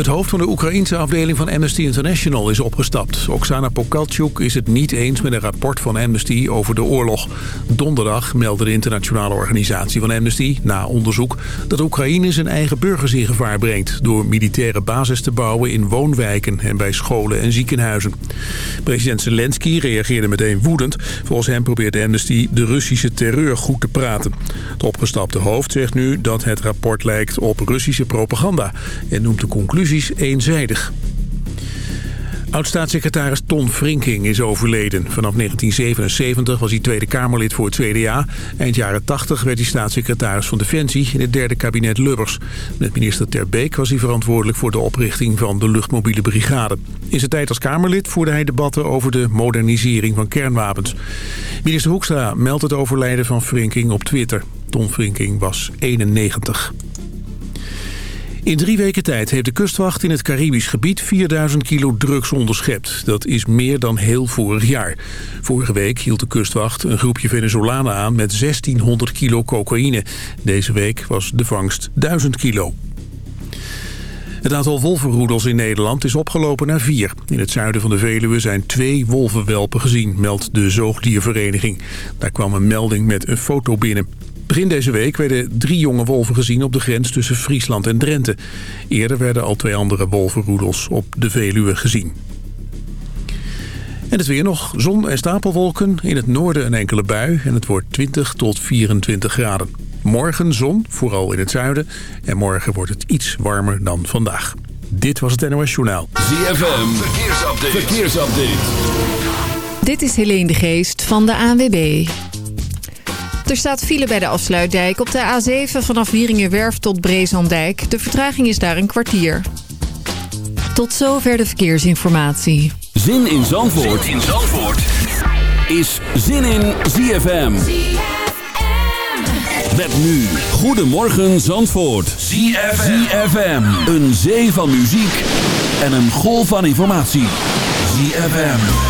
Het hoofd van de Oekraïense afdeling van Amnesty International is opgestapt. Oksana Pokalchuk is het niet eens met een rapport van Amnesty over de oorlog. Donderdag meldde de internationale organisatie van Amnesty na onderzoek... dat Oekraïne zijn eigen burgers in gevaar brengt... door militaire basis te bouwen in woonwijken en bij scholen en ziekenhuizen. President Zelensky reageerde meteen woedend. Volgens hem probeert Amnesty de Russische terreur goed te praten. Het opgestapte hoofd zegt nu dat het rapport lijkt op Russische propaganda... en noemt de conclusie conclusies eenzijdig. Oud-staatssecretaris Ton Frinking is overleden. Vanaf 1977 was hij Tweede Kamerlid voor het CDA. Eind jaren 80 werd hij staatssecretaris van Defensie in het derde kabinet Lubbers. Met minister Ter Beek was hij verantwoordelijk voor de oprichting van de luchtmobiele brigade. In zijn tijd als Kamerlid voerde hij debatten over de modernisering van kernwapens. Minister Hoekstra meldt het overlijden van Frinking op Twitter. Ton Frinking was 91. In drie weken tijd heeft de kustwacht in het Caribisch gebied 4000 kilo drugs onderschept. Dat is meer dan heel vorig jaar. Vorige week hield de kustwacht een groepje Venezolanen aan met 1600 kilo cocaïne. Deze week was de vangst 1000 kilo. Het aantal wolvenroedels in Nederland is opgelopen naar vier. In het zuiden van de Veluwe zijn twee wolvenwelpen gezien, meldt de Zoogdiervereniging. Daar kwam een melding met een foto binnen. Begin deze week werden drie jonge wolven gezien op de grens tussen Friesland en Drenthe. Eerder werden al twee andere wolvenroedels op de Veluwe gezien. En het weer nog. Zon en stapelwolken. In het noorden een enkele bui. En het wordt 20 tot 24 graden. Morgen zon, vooral in het zuiden. En morgen wordt het iets warmer dan vandaag. Dit was het NOS Journaal. ZFM. Verkeersupdate. Verkeersupdate. Dit is Helene de Geest van de ANWB. Er staat file bij de afsluitdijk op de A7 vanaf Wieringenwerf tot Brezandijk. De vertraging is daar een kwartier. Tot zover de verkeersinformatie. Zin in Zandvoort, zin in Zandvoort. is Zin in ZFM. Met nu, Goedemorgen Zandvoort. ZFM. Een zee van muziek en een golf van informatie. ZFM.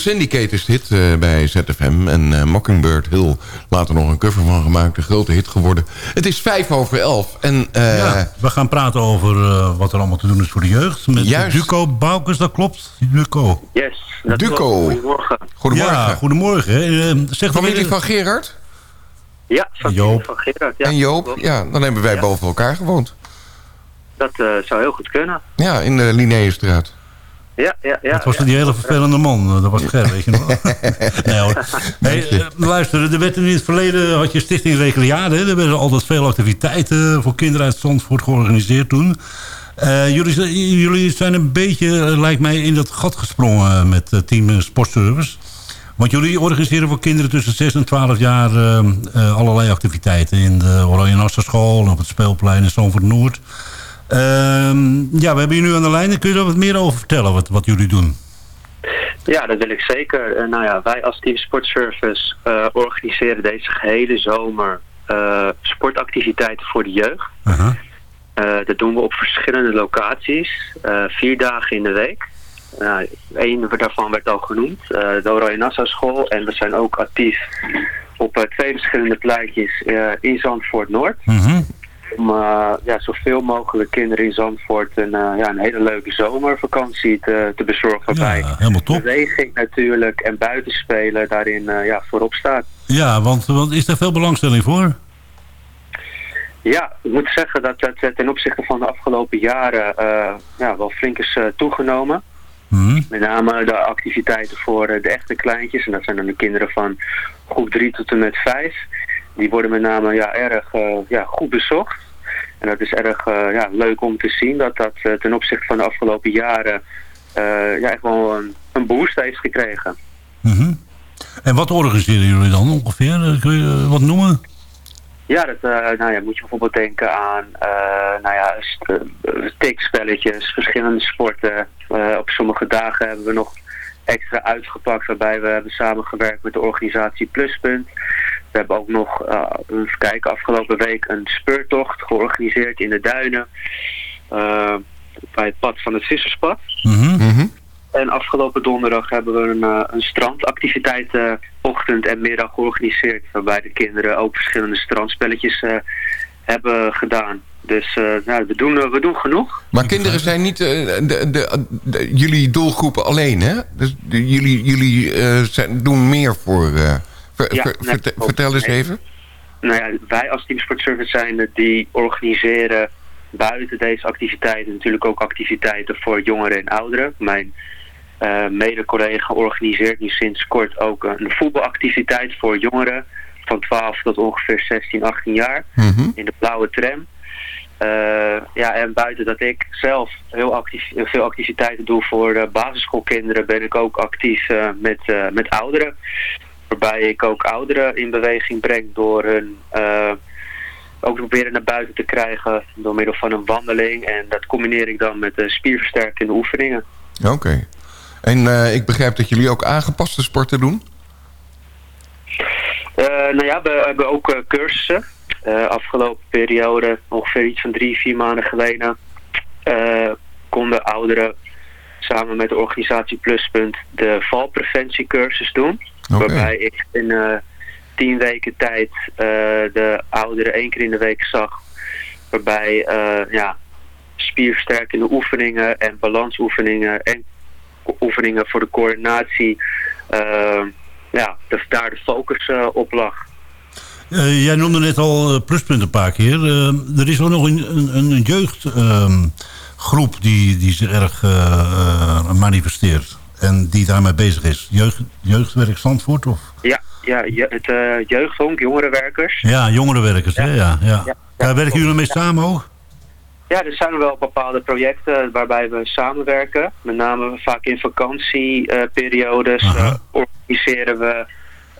Syndicate is dit bij ZFM. En Mockingbird Hill later nog een cover van gemaakt. Een grote hit geworden. Het is vijf over elf. En, ja, we gaan praten over wat er allemaal te doen is voor de jeugd. Met Juist. Duco Boukers, dat klopt? Duco. Yes. Duco. Goedemorgen. Goedemorgen. Ja, goedemorgen. zeg Familie van Gerard? Ja, van Joop. Van Gerard. Ja. En Joop, ja, dan hebben wij boven elkaar gewoond. Dat uh, zou heel goed kunnen. Ja, in de Linnaeusstraat. Ja, ja, ja. Dat was die hele vervelende man. Eh, dat was Ger, weet je nog. nee, hoor. Hey, uh, luister, er werd in het verleden had je Stichting Recreade. Er werden altijd veel activiteiten voor kinderen uit Zandvoort georganiseerd toen. Uh, jullie, jullie zijn een beetje, lijkt mij, in dat gat gesprongen met team Sportservice. Want jullie organiseren voor kinderen tussen 6 en 12 jaar allerlei activiteiten. In de Oranje Nasserschool, op het speelplein in Zandvoort Noord. Ehm, ja, we hebben je nu aan de lijn. Kun je er wat meer over vertellen, wat, wat jullie doen? Ja, dat wil ik zeker. Uh, nou ja, wij als Team Sportservice uh, organiseren deze gehele zomer uh, sportactiviteiten voor de jeugd. -huh. dat doen we op verschillende locaties, vier dagen in de week. Eén daarvan werd al genoemd, de Oranje Nassau School. En we zijn ook actief op twee verschillende pleintjes in Zandvoort Noord. -huh om uh, ja, zoveel mogelijk kinderen in Zandvoort een, uh, ja, een hele leuke zomervakantie te, te bezorgen. Ja, bij helemaal top. beweging natuurlijk en buitenspelen daarin uh, ja, voorop staat. Ja, want, want is daar veel belangstelling voor? Ja, ik moet zeggen dat het ten opzichte van de afgelopen jaren ja, wel flink is toegenomen. Hmm. Met name de activiteiten voor de echte kleintjes. En dat zijn dan de kinderen van groep 3 tot en met 5 die worden met name ja, erg uh, ja, goed bezocht. En dat is erg uh, ja, leuk om te zien dat dat uh, ten opzichte van de afgelopen jaren ja, echt wel een, een boost heeft gekregen. Mm -hmm. En wat organiseren jullie dan ongeveer? Kun je wat noemen? Ja, dat nou ja, moet je bijvoorbeeld denken aan nou ja, tikspelletjes, verschillende sporten. op sommige dagen hebben we nog extra uitgepakt waarbij we hebben samengewerkt met de organisatie Pluspunt. We hebben ook nog, uh, even kijken, afgelopen week een speurtocht georganiseerd in de duinen. Uh, bij het pad van het visserspad. Mm -hmm. En afgelopen donderdag hebben we een, uh, een strandactiviteit ochtend en middag georganiseerd. Waarbij de kinderen ook verschillende strandspelletjes hebben gedaan. Dus nou, we, doen, we doen genoeg. Maar kinderen zijn niet de, de, de, jullie doelgroepen alleen, hè? Dus jullie, jullie zijn, doen meer voor ja, vertel eens even. Nou ja, wij als Team Sport Service zijn die organiseren buiten deze activiteiten natuurlijk ook activiteiten voor jongeren en ouderen. Mijn uh, mede-collega organiseert nu sinds kort ook een voetbalactiviteit voor jongeren van 12 tot ongeveer 16, 18 jaar mhm. in de blauwe tram. Uh, ja, en buiten dat ik zelf heel actief, veel activiteiten doe voor uh, basisschoolkinderen, ben ik ook actief uh, met, met ouderen. Waarbij ik ook ouderen in beweging breng door hun uh, ook proberen naar buiten te krijgen door middel van een wandeling. En dat combineer ik dan met de spierversterkende oefeningen. Oké. En uh, ik begrijp dat jullie ook aangepaste sporten doen? Uh, nou ja, we hebben ook cursussen. afgelopen periode, ongeveer iets van drie, vier maanden geleden, konden ouderen samen met de organisatie Pluspunt de valpreventiecursus doen. Waarbij ik in uh, tien weken tijd uh, de ouderen één keer in de week zag. Waarbij uh, ja, spierversterkende oefeningen en balansoefeningen en oefeningen voor de coördinatie, ja, de, daar de focus op lag. jij noemde net al pluspunten een paar keer. er is ook nog een, een, een jeugdgroep die, die zich erg manifesteert en die daarmee bezig is. Jeugd, jeugdwerk Zandvoort? Of? Ja, ja het uh, jeugdhonk, jongerenwerkers. Ja, jongerenwerkers, ja. Hè? ja, ja. ja, ja werken jullie mee samen ook? Ja, er zijn wel bepaalde projecten waarbij we samenwerken. Met name vaak in vakantieperiodes uh, organiseren we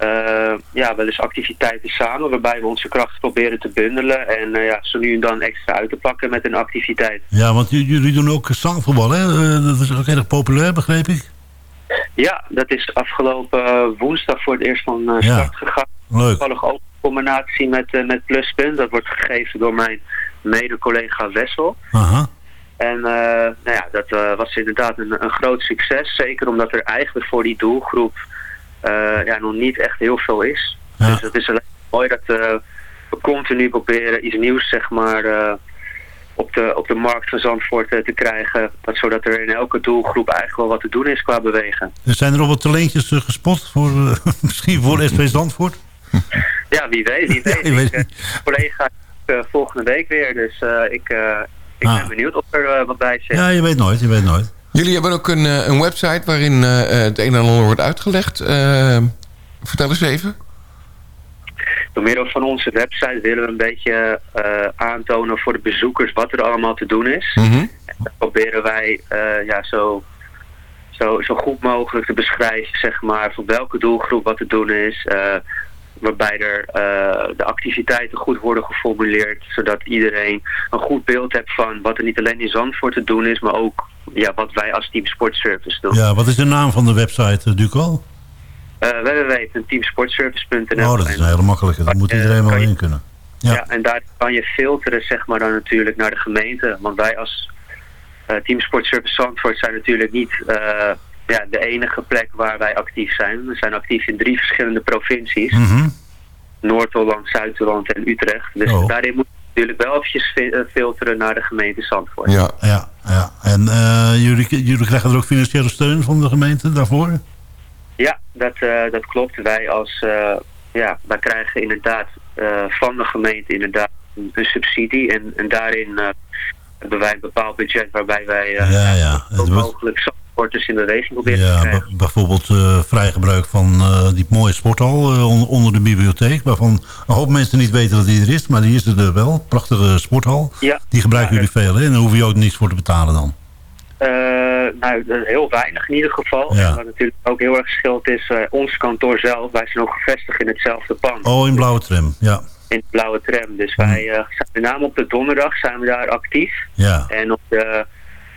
uh, ja, wel eens activiteiten samen... waarbij we onze krachten proberen te bundelen... en uh, ja, zo nu en dan extra uit te pakken met een activiteit. Ja, want jullie doen ook zaalvoetbal, hè? dat is ook erg populair, begreep ik? Ja, dat is afgelopen woensdag voor het eerst van uh, start gegaan. Leuk. Toevallig ook in combinatie met, uh, met Pluspunt. Dat wordt gegeven door mijn mede-collega Wessel. Aha. En nou ja, dat was inderdaad een, een groot succes. Zeker omdat er eigenlijk voor die doelgroep ja, nog niet echt heel veel is. Dus het is alleen mooi dat we continu proberen iets nieuws zeg maar, op, de, op de markt van Zandvoort te krijgen. Dat, zodat er in elke doelgroep eigenlijk wel wat te doen is qua bewegen. Zijn er nog wat talentjes gespot voor, misschien voor SV Zandvoort? Ja, wie weet. Wie weet. ja, weet. Ik, collega volgende week weer, dus ik, ik ah. ben benieuwd of er wat bij zit. Ja, je weet nooit, je weet nooit. Jullie hebben ook een, een website waarin het een en ander wordt uitgelegd. vertel eens even. Door middel van onze website willen we een beetje aantonen voor de bezoekers wat er allemaal te doen is. Mm -hmm. En proberen wij ja, zo, zo, zo goed mogelijk te beschrijven zeg maar, voor welke doelgroep wat te doen is waarbij er uh, de activiteiten goed worden geformuleerd, zodat iedereen een goed beeld heeft van wat er niet alleen in Zandvoort te doen is, maar ook ja, wat wij als Team Sportservice doen. Ja, wat is de naam van de website, Duco? Uh, www.teamsportservice.nl Oh, dat is een hele makkelijke, daar moet iedereen wel in kunnen. Ja. ja. en daar kan je filteren zeg maar dan natuurlijk naar de gemeente, want wij als Team Sportservice Zandvoort zijn natuurlijk niet ja, de enige plek waar wij actief zijn. We zijn actief in drie verschillende provincies. Mm Noord-Holland, Zuid-Holland en Utrecht. Dus oh. daarin moet je natuurlijk wel eventjes eh, filteren naar de gemeente Zandvoort. Ja, ja, ja. En uh, jullie, jullie krijgen er ook financiële steun van de gemeente daarvoor? Ja, dat, uh, dat klopt. Wij als, uh, ja, wij krijgen inderdaad van de gemeente inderdaad een, subsidie. En, en daarin hebben wij een bepaald budget waarbij wij ja, ja. mogelijk sporters in beweging proberen ja, te krijgen. Bijvoorbeeld uh, vrij gebruik van uh, die mooie sporthal uh, onder de bibliotheek. Waarvan een hoop mensen niet weten dat die er is. Maar die is er wel. Prachtige sporthal. Ja. Die gebruiken jullie veel. Hè? En daar hoef je ook niets voor te betalen dan. Nou, heel weinig in ieder geval. Ja. wat natuurlijk ook heel erg geschild is, ons kantoor zelf, wij zijn ook gevestigd in hetzelfde pand. Oh, in blauwe tram, ja. In blauwe tram. Dus wij zijn met name op de donderdag zijn we daar actief. Ja. En op de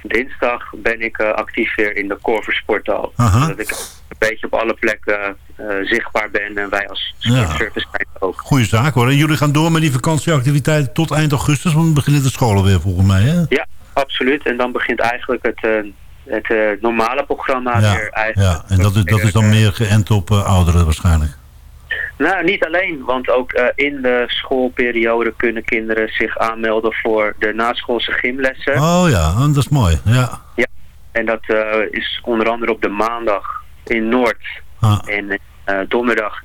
dinsdag ben ik uh, actief weer in de Corver Sporthal. Dat ik een beetje op alle plekken uh, zichtbaar ben en wij als sportservice zijn ook. Goeie zaak hoor. En jullie gaan door met die vakantieactiviteiten tot eind augustus, want dan beginnen de scholen weer volgens mij hè? Ja, absoluut. En dan begint eigenlijk het, uh, het normale programma ja, weer eigenlijk. Ja, en dat, is, dat is dan meer geënt op ouderen waarschijnlijk. Nou, niet alleen, want ook uh, in de schoolperiode kunnen kinderen zich aanmelden voor de naschoolse gymlessen. Oh ja, dat is mooi, ja. Ja, en dat uh, is onder andere op de maandag in Noord ah. en uh, donderdag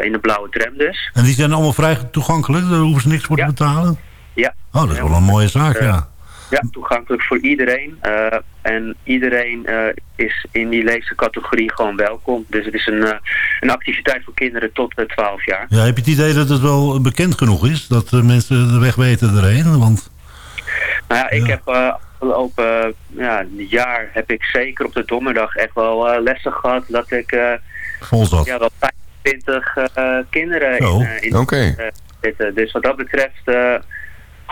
in de blauwe tram dus. En die zijn allemaal vrij toegankelijk, daar hoeven ze niks voor te betalen? Ja. Oh, dat is wel een mooie zaak, ja. Ja, toegankelijk voor iedereen. Uh, en iedereen uh, is in die leefcategorie gewoon welkom. Dus het is een, uh, een activiteit voor kinderen tot 12 jaar. Ja, heb je het idee dat het wel bekend genoeg is? Dat mensen de weg weten erheen? Want, nou ja, ik heb afgelopen ja, jaar heb ik zeker op de donderdag echt wel lessen gehad dat ik zat. ja, wel 25 kinderen oh, in, in okay. zitten. Dus wat dat betreft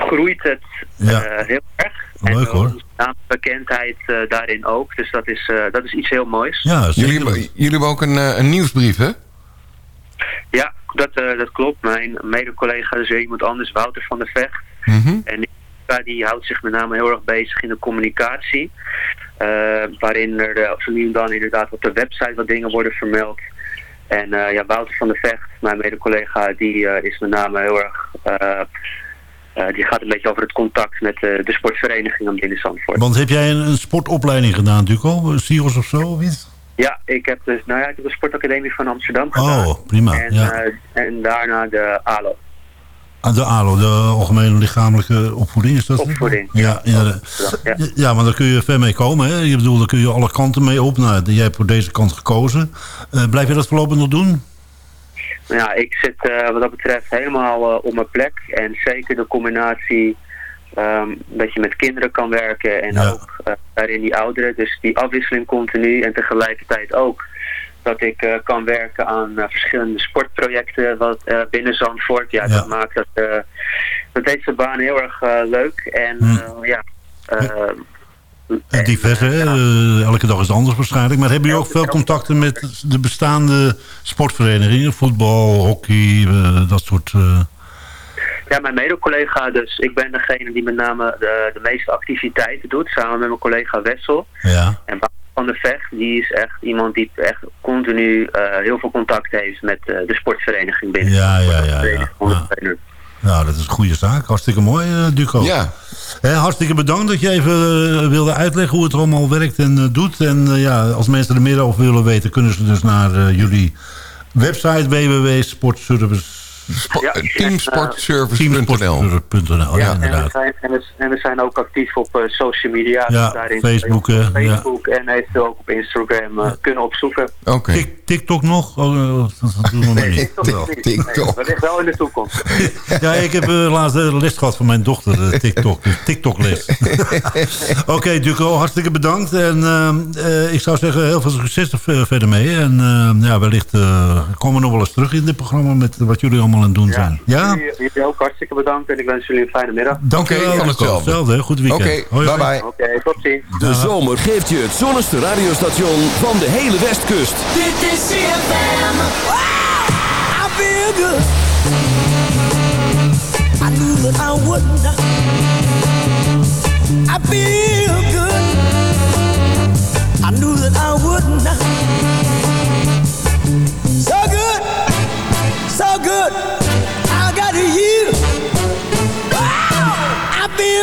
groeit het ja. uh, heel erg. Leuk en hoor. bekendheid uh, daarin ook. Dus dat is, uh, dat is iets heel moois. Ja, jullie, hebben, jullie hebben ook een, een nieuwsbrief, hè? Ja, dat, dat klopt. Mijn mede-collega is iemand anders, Wouter van der Vecht. Mm -hmm. En die houdt zich met name heel erg bezig in de communicatie. waarin er zo nu dan inderdaad op de website wat dingen worden vermeld. En ja, Wouter van der Vecht, mijn mede-collega, die is met name heel erg uh, die gaat een beetje over het contact met uh, de sportverenigingen binnen Zandvoort. Want heb jij een, een sportopleiding gedaan, Duco? SIOS of zo? Of iets? Ja, ik heb, dus, nou ja, ik heb de sportacademie van Amsterdam gedaan. Oh, prima. En, ja. uh, en daarna de ALO. Ah, de ALO, de Algemene Lichamelijke Opvoeding, is dat? Opvoeding. Ja, ja, ja, ja. ja maar daar kun je ver mee komen. Hè? Je bedoelt, daar kun je alle kanten mee op. Nou, jij hebt voor deze kant gekozen. blijf je dat voorlopig nog doen? Ja, ik zit uh, wat dat betreft helemaal uh, op mijn plek. En zeker de combinatie um, dat je met kinderen kan werken en ook uh, daarin die ouderen. Dus die afwisseling continu en tegelijkertijd ook dat ik kan werken aan verschillende sportprojecten wat, binnen Zandvoort. Ja, ja, dat maakt dat, dat deze baan heel erg leuk. En hm. ja... En diverse, uh, elke dag is het anders waarschijnlijk. Maar hebben jullie ook veel contacten met de bestaande sportverenigingen? Voetbal, hockey, uh, dat soort... Uh... Ja, mijn mede-collega dus. Ik ben degene die met name de, de meeste activiteiten doet, samen met mijn collega Wessel. Ja. En van der Vecht, die is echt iemand die echt continu uh, heel veel contact heeft met uh, de sportvereniging binnen. Ja, ja, ja. ja, ja. Nou, dat is een goede zaak. Hartstikke mooi, uh, Duco. Ja. He, hartstikke bedankt dat je even uh, wilde uitleggen hoe het allemaal werkt en uh, doet. En ja, als mensen er meer over willen weten, kunnen ze dus naar jullie website www.sportservice Spo ja, teamsportservice.nl. Teamsportservice.nl, ja, inderdaad. En we, zijn, en, we, en we zijn ook actief op uh, social media. Ja, daarin Facebook. Uh, Facebook ja. en eventueel ook op Instagram uh, kunnen opzoeken. Oké. Okay. TikTok nog? Oh, dat doen we niet. TikTok niet. TikTok. Nee, dat ligt wel in de toekomst. ja, ik heb uh, laatst de les gehad van mijn dochter, TikTok. Dus TikTok-les. Oké, okay, Duco, hartstikke bedankt. En uh, ik zou zeggen, heel veel succes er verder mee. En uh, ja, wellicht komen we nog wel eens terug in dit programma met wat jullie allemaal aan het doen ja. zijn. Ja? Jullie, jullie ook hartstikke bedankt en ik wens jullie een fijne middag. Dank okay, u wel. hetzelfde. Goed weekend. Oké, okay, bye bye. Oké, okay, tot ziens. De zomer geeft je het zonnigste radiostation van de hele Westkust. Dit is CFM. Wow! I feel good. I knew that I would not. I feel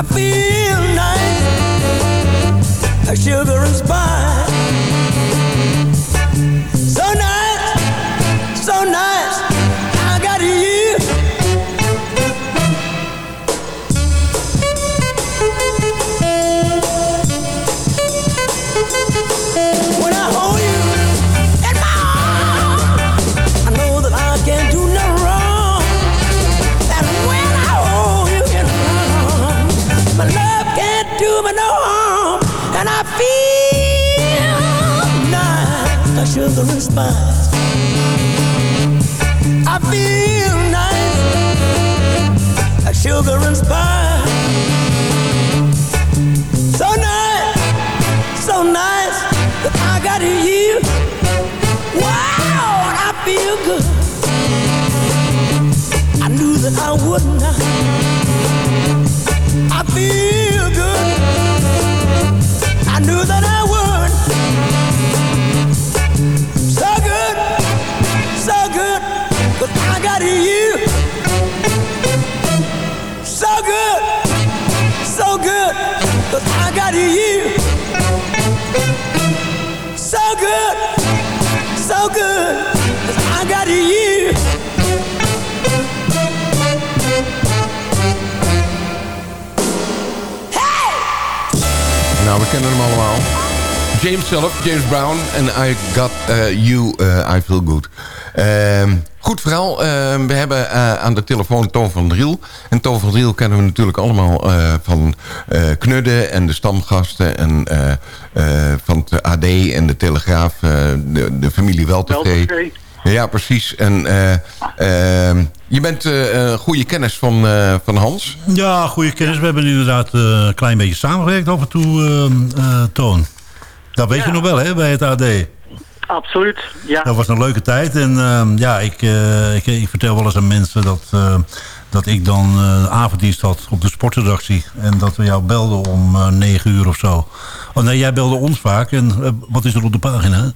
I feel nice, like sugar and spice. Spice. I feel nice, like sugar and spice. So nice, so nice that I got you. Wow, I feel good. I knew that I would not. I feel So good, so good, I got. Nou, we kennen hem allemaal. James zelf, James Brown en I Got uh, You, uh, I Feel Good. Uh, goed verhaal. Ehm, we hebben uh, aan de telefoon Toon van Driel. En Toon van Driel kennen we natuurlijk allemaal uh, van uh, Knudden en de stamgasten. En van het AD en de Telegraaf, de, de familie Weltevree. Ja, precies. En je bent een goede kennis van, van Hans. Ja, goede kennis. We hebben inderdaad een klein beetje samengewerkt af en toe, Toon. Dat weet ja. je nog wel, hè, bij het AD. Absoluut, ja. Dat was een leuke tijd. En uh, ja, ik, uh, ik, ik, vertel wel eens aan mensen dat, uh, dat ik dan avonddienst had op de sportredactie. En dat we jou belden om negen uur of zo. Oh nee, jij belde ons vaak. En wat is er op de pagina?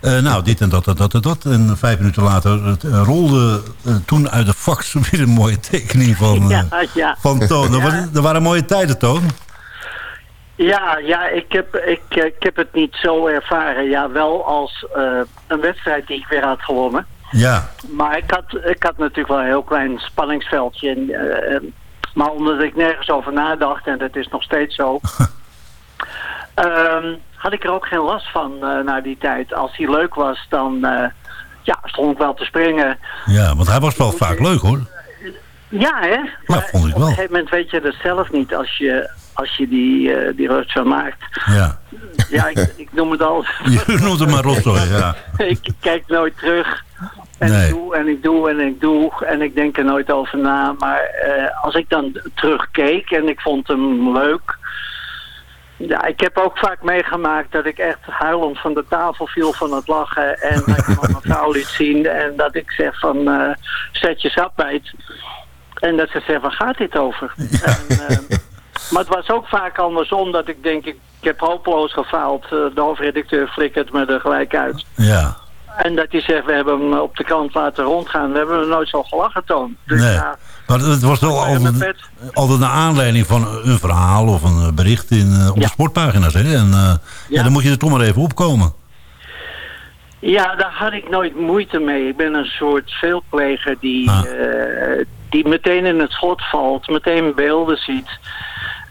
nou, dit en dat en dat en dat. En vijf minuten later het, rolde toen uit de fax weer een mooie tekening van, ja, ja. van Toon. Dat, was, dat waren mooie tijden, Toon. Ja, ja ik, heb, ik, ik heb het niet zo ervaren. Ja, wel als uh, een wedstrijd die ik weer had gewonnen. Ja, Maar ik had, ik had natuurlijk wel een heel klein spanningsveldje. En, eh, eh, maar omdat ik nergens over nadacht, en dat is nog steeds zo... ehm, had ik er ook geen last van eh na die tijd. Als hij leuk was, dan eh, ja, stond ik wel te springen. ja, want hij was wel vaak leuk hoor. Ja, hè? Maar vond ik op wel. een gegeven moment weet je dat zelf niet als je, als je die, eh die rotzooi maakt. Ja, Ja, ik, ik noem het al. je noemt hem maar rotzooi, ja. ik kijk nooit terug. En Nee. ik doe en ik doe en ik doe en ik denk er nooit over na. Maar eh, als ik dan terugkeek en ik vond hem leuk. Ja, ik heb ook vaak meegemaakt dat ik echt huilend van de tafel viel van het lachen. En mijn vrouw liet zien. En dat ik zeg van, eh, zet je sap bijt. En dat ze zegt, waar gaat dit over? En, eh, maar het was ook vaak andersom dat ik denk, ik, ik heb hopeloos gefaald. Eh, de hoofdredacteur flikkert me er gelijk uit. Ja, En dat hij zegt, we hebben hem op de krant laten rondgaan. We hebben hem nooit zo gelachen toon. Dus nee. ja, Maar het was wel altijd, altijd naar aanleiding van een verhaal of een eh, bericht in, eh, op de sportpagina's. Hè? En eh, ja. Ja. dan moet je er toch maar even opkomen. Ja, daar had ik nooit moeite mee. Ik ben een soort veelpleger die, Ah. eh, die meteen in het schot valt, meteen beelden ziet.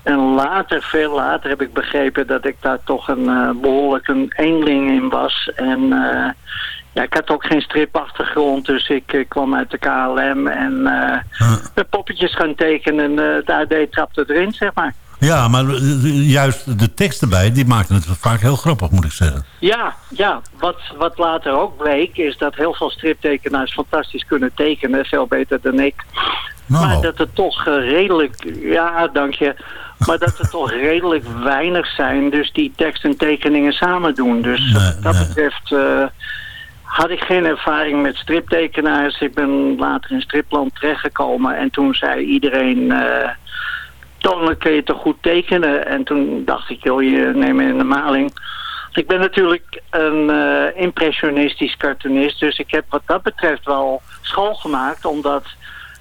En later, veel later, heb ik begrepen dat ik daar toch een eh, behoorlijk een eenling in was. En eh, ja, ik had ook geen stripachtergrond, dus ik eh, kwam uit de KLM en Ah. de poppetjes gaan tekenen en het AD trapte erin, zeg maar. Ja, maar juist de tekst erbij, die maakten het vaak heel grappig, moet ik zeggen. Ja, ja. Wat, wat later ook bleek is dat heel veel striptekenaars fantastisch kunnen tekenen. Veel beter dan ik. Nou, Maar dat er toch redelijk, ja dank je, maar dat er toch redelijk weinig zijn. Dus die tekst en tekeningen samen doen. Dus Nee, wat dat nee. betreft eh, had ik geen ervaring met striptekenaars. Ik ben later in stripland terechtgekomen en toen zei iedereen... Toonlijk kun je toch goed tekenen. En toen dacht ik, joh, je neemt me in de maling. Ik ben natuurlijk een eh, impressionistisch cartoonist. Dus ik heb wat dat betreft wel school gemaakt. Omdat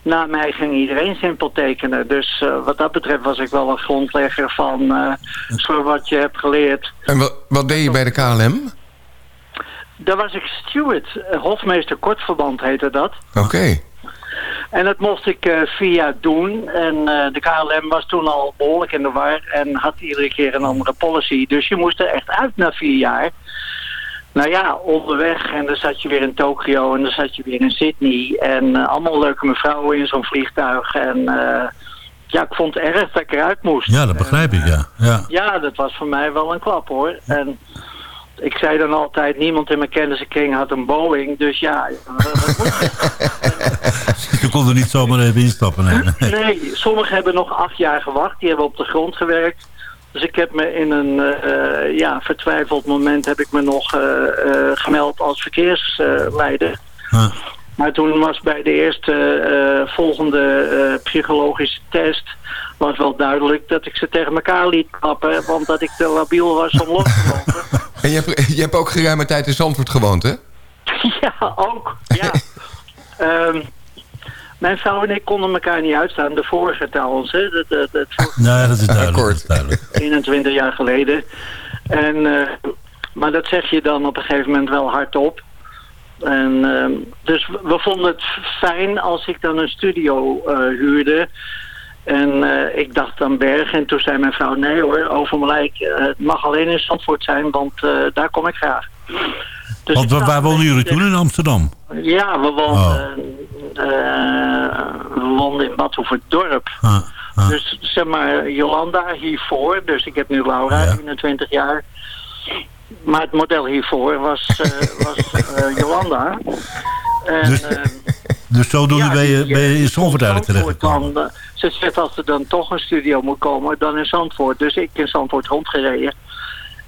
na mij ging iedereen simpel tekenen. Dus eh, wat dat betreft was ik wel een grondlegger van eh zo wat je hebt geleerd. En wat, wat deed je bij de KLM? Daar was ik steward. eh, Hofmeester Kortverband heette dat. Oké. En dat mocht ik eh, vier jaar doen. En eh, de KLM was toen al behoorlijk in de war en had iedere keer een andere policy. Dus je moest er echt uit na vier jaar. Nou ja, onderweg en dan zat je weer in Tokio en dan zat je weer in Sydney. En eh, allemaal leuke mevrouwen in zo'n vliegtuig. En eh, ja, ik vond het erg dat ik eruit moest. ja, dat begrijp ik, ja. ja. Ja, dat was voor mij wel een klap hoor. En ik zei dan altijd, niemand in mijn kennissenkring had een Boeing. Dus ja, je? Kon er niet zomaar even instappen. Nee, nee. Nee, sommigen hebben nog acht jaar gewacht. Die hebben op de grond gewerkt. Dus ik heb me in een eh, ja, vertwijfeld moment heb ik me nog eh, eh, gemeld als verkeersleider. Ja. Maar toen was bij de eerste eh, volgende eh, psychologische test was wel duidelijk dat ik ze tegen elkaar liet klappen, want dat ik te labiel was om los te lopen. En je hebt, je hebt ook geruime tijd in Zandvoort gewoond, hè? ja, ook. Ja. Ehm, mijn vrouw en ik konden elkaar niet uitstaan. De vorige trouwens, hè. Dat, dat, dat vorige Nee, dat is duidelijk. Akkoord. Dat is duidelijk. 21 jaar geleden. En, eh, maar dat zeg je dan op een gegeven moment wel hardop. En, ehm, dus we, vonden het fijn als ik dan een studio eh, huurde. En eh, ik dacht aan Berg. En toen zei mijn vrouw, nee hoor, Overmelijk, het mag alleen in Zandvoort zijn, want eh, daar kom ik graag. Dus Want waar, waar jullie eh, toen in Amsterdam? Ja, we woonden, eh, we woonden in Badhoevedorp. Ah, ah. Dus zeg maar Jolanda hiervoor. Dus ik heb nu Laura, Ja. 21 jaar. Maar het model hiervoor was, eh, was eh, Jolanda. En, Dus- eh, Dus zodoende ja, ben je, ben je in eh, Zandvoort eigenlijk terechtgekomen? eh, ze zegt als er dan toch een studio moet komen, dan in Zandvoort. Dus ik in Zandvoort rondgereden.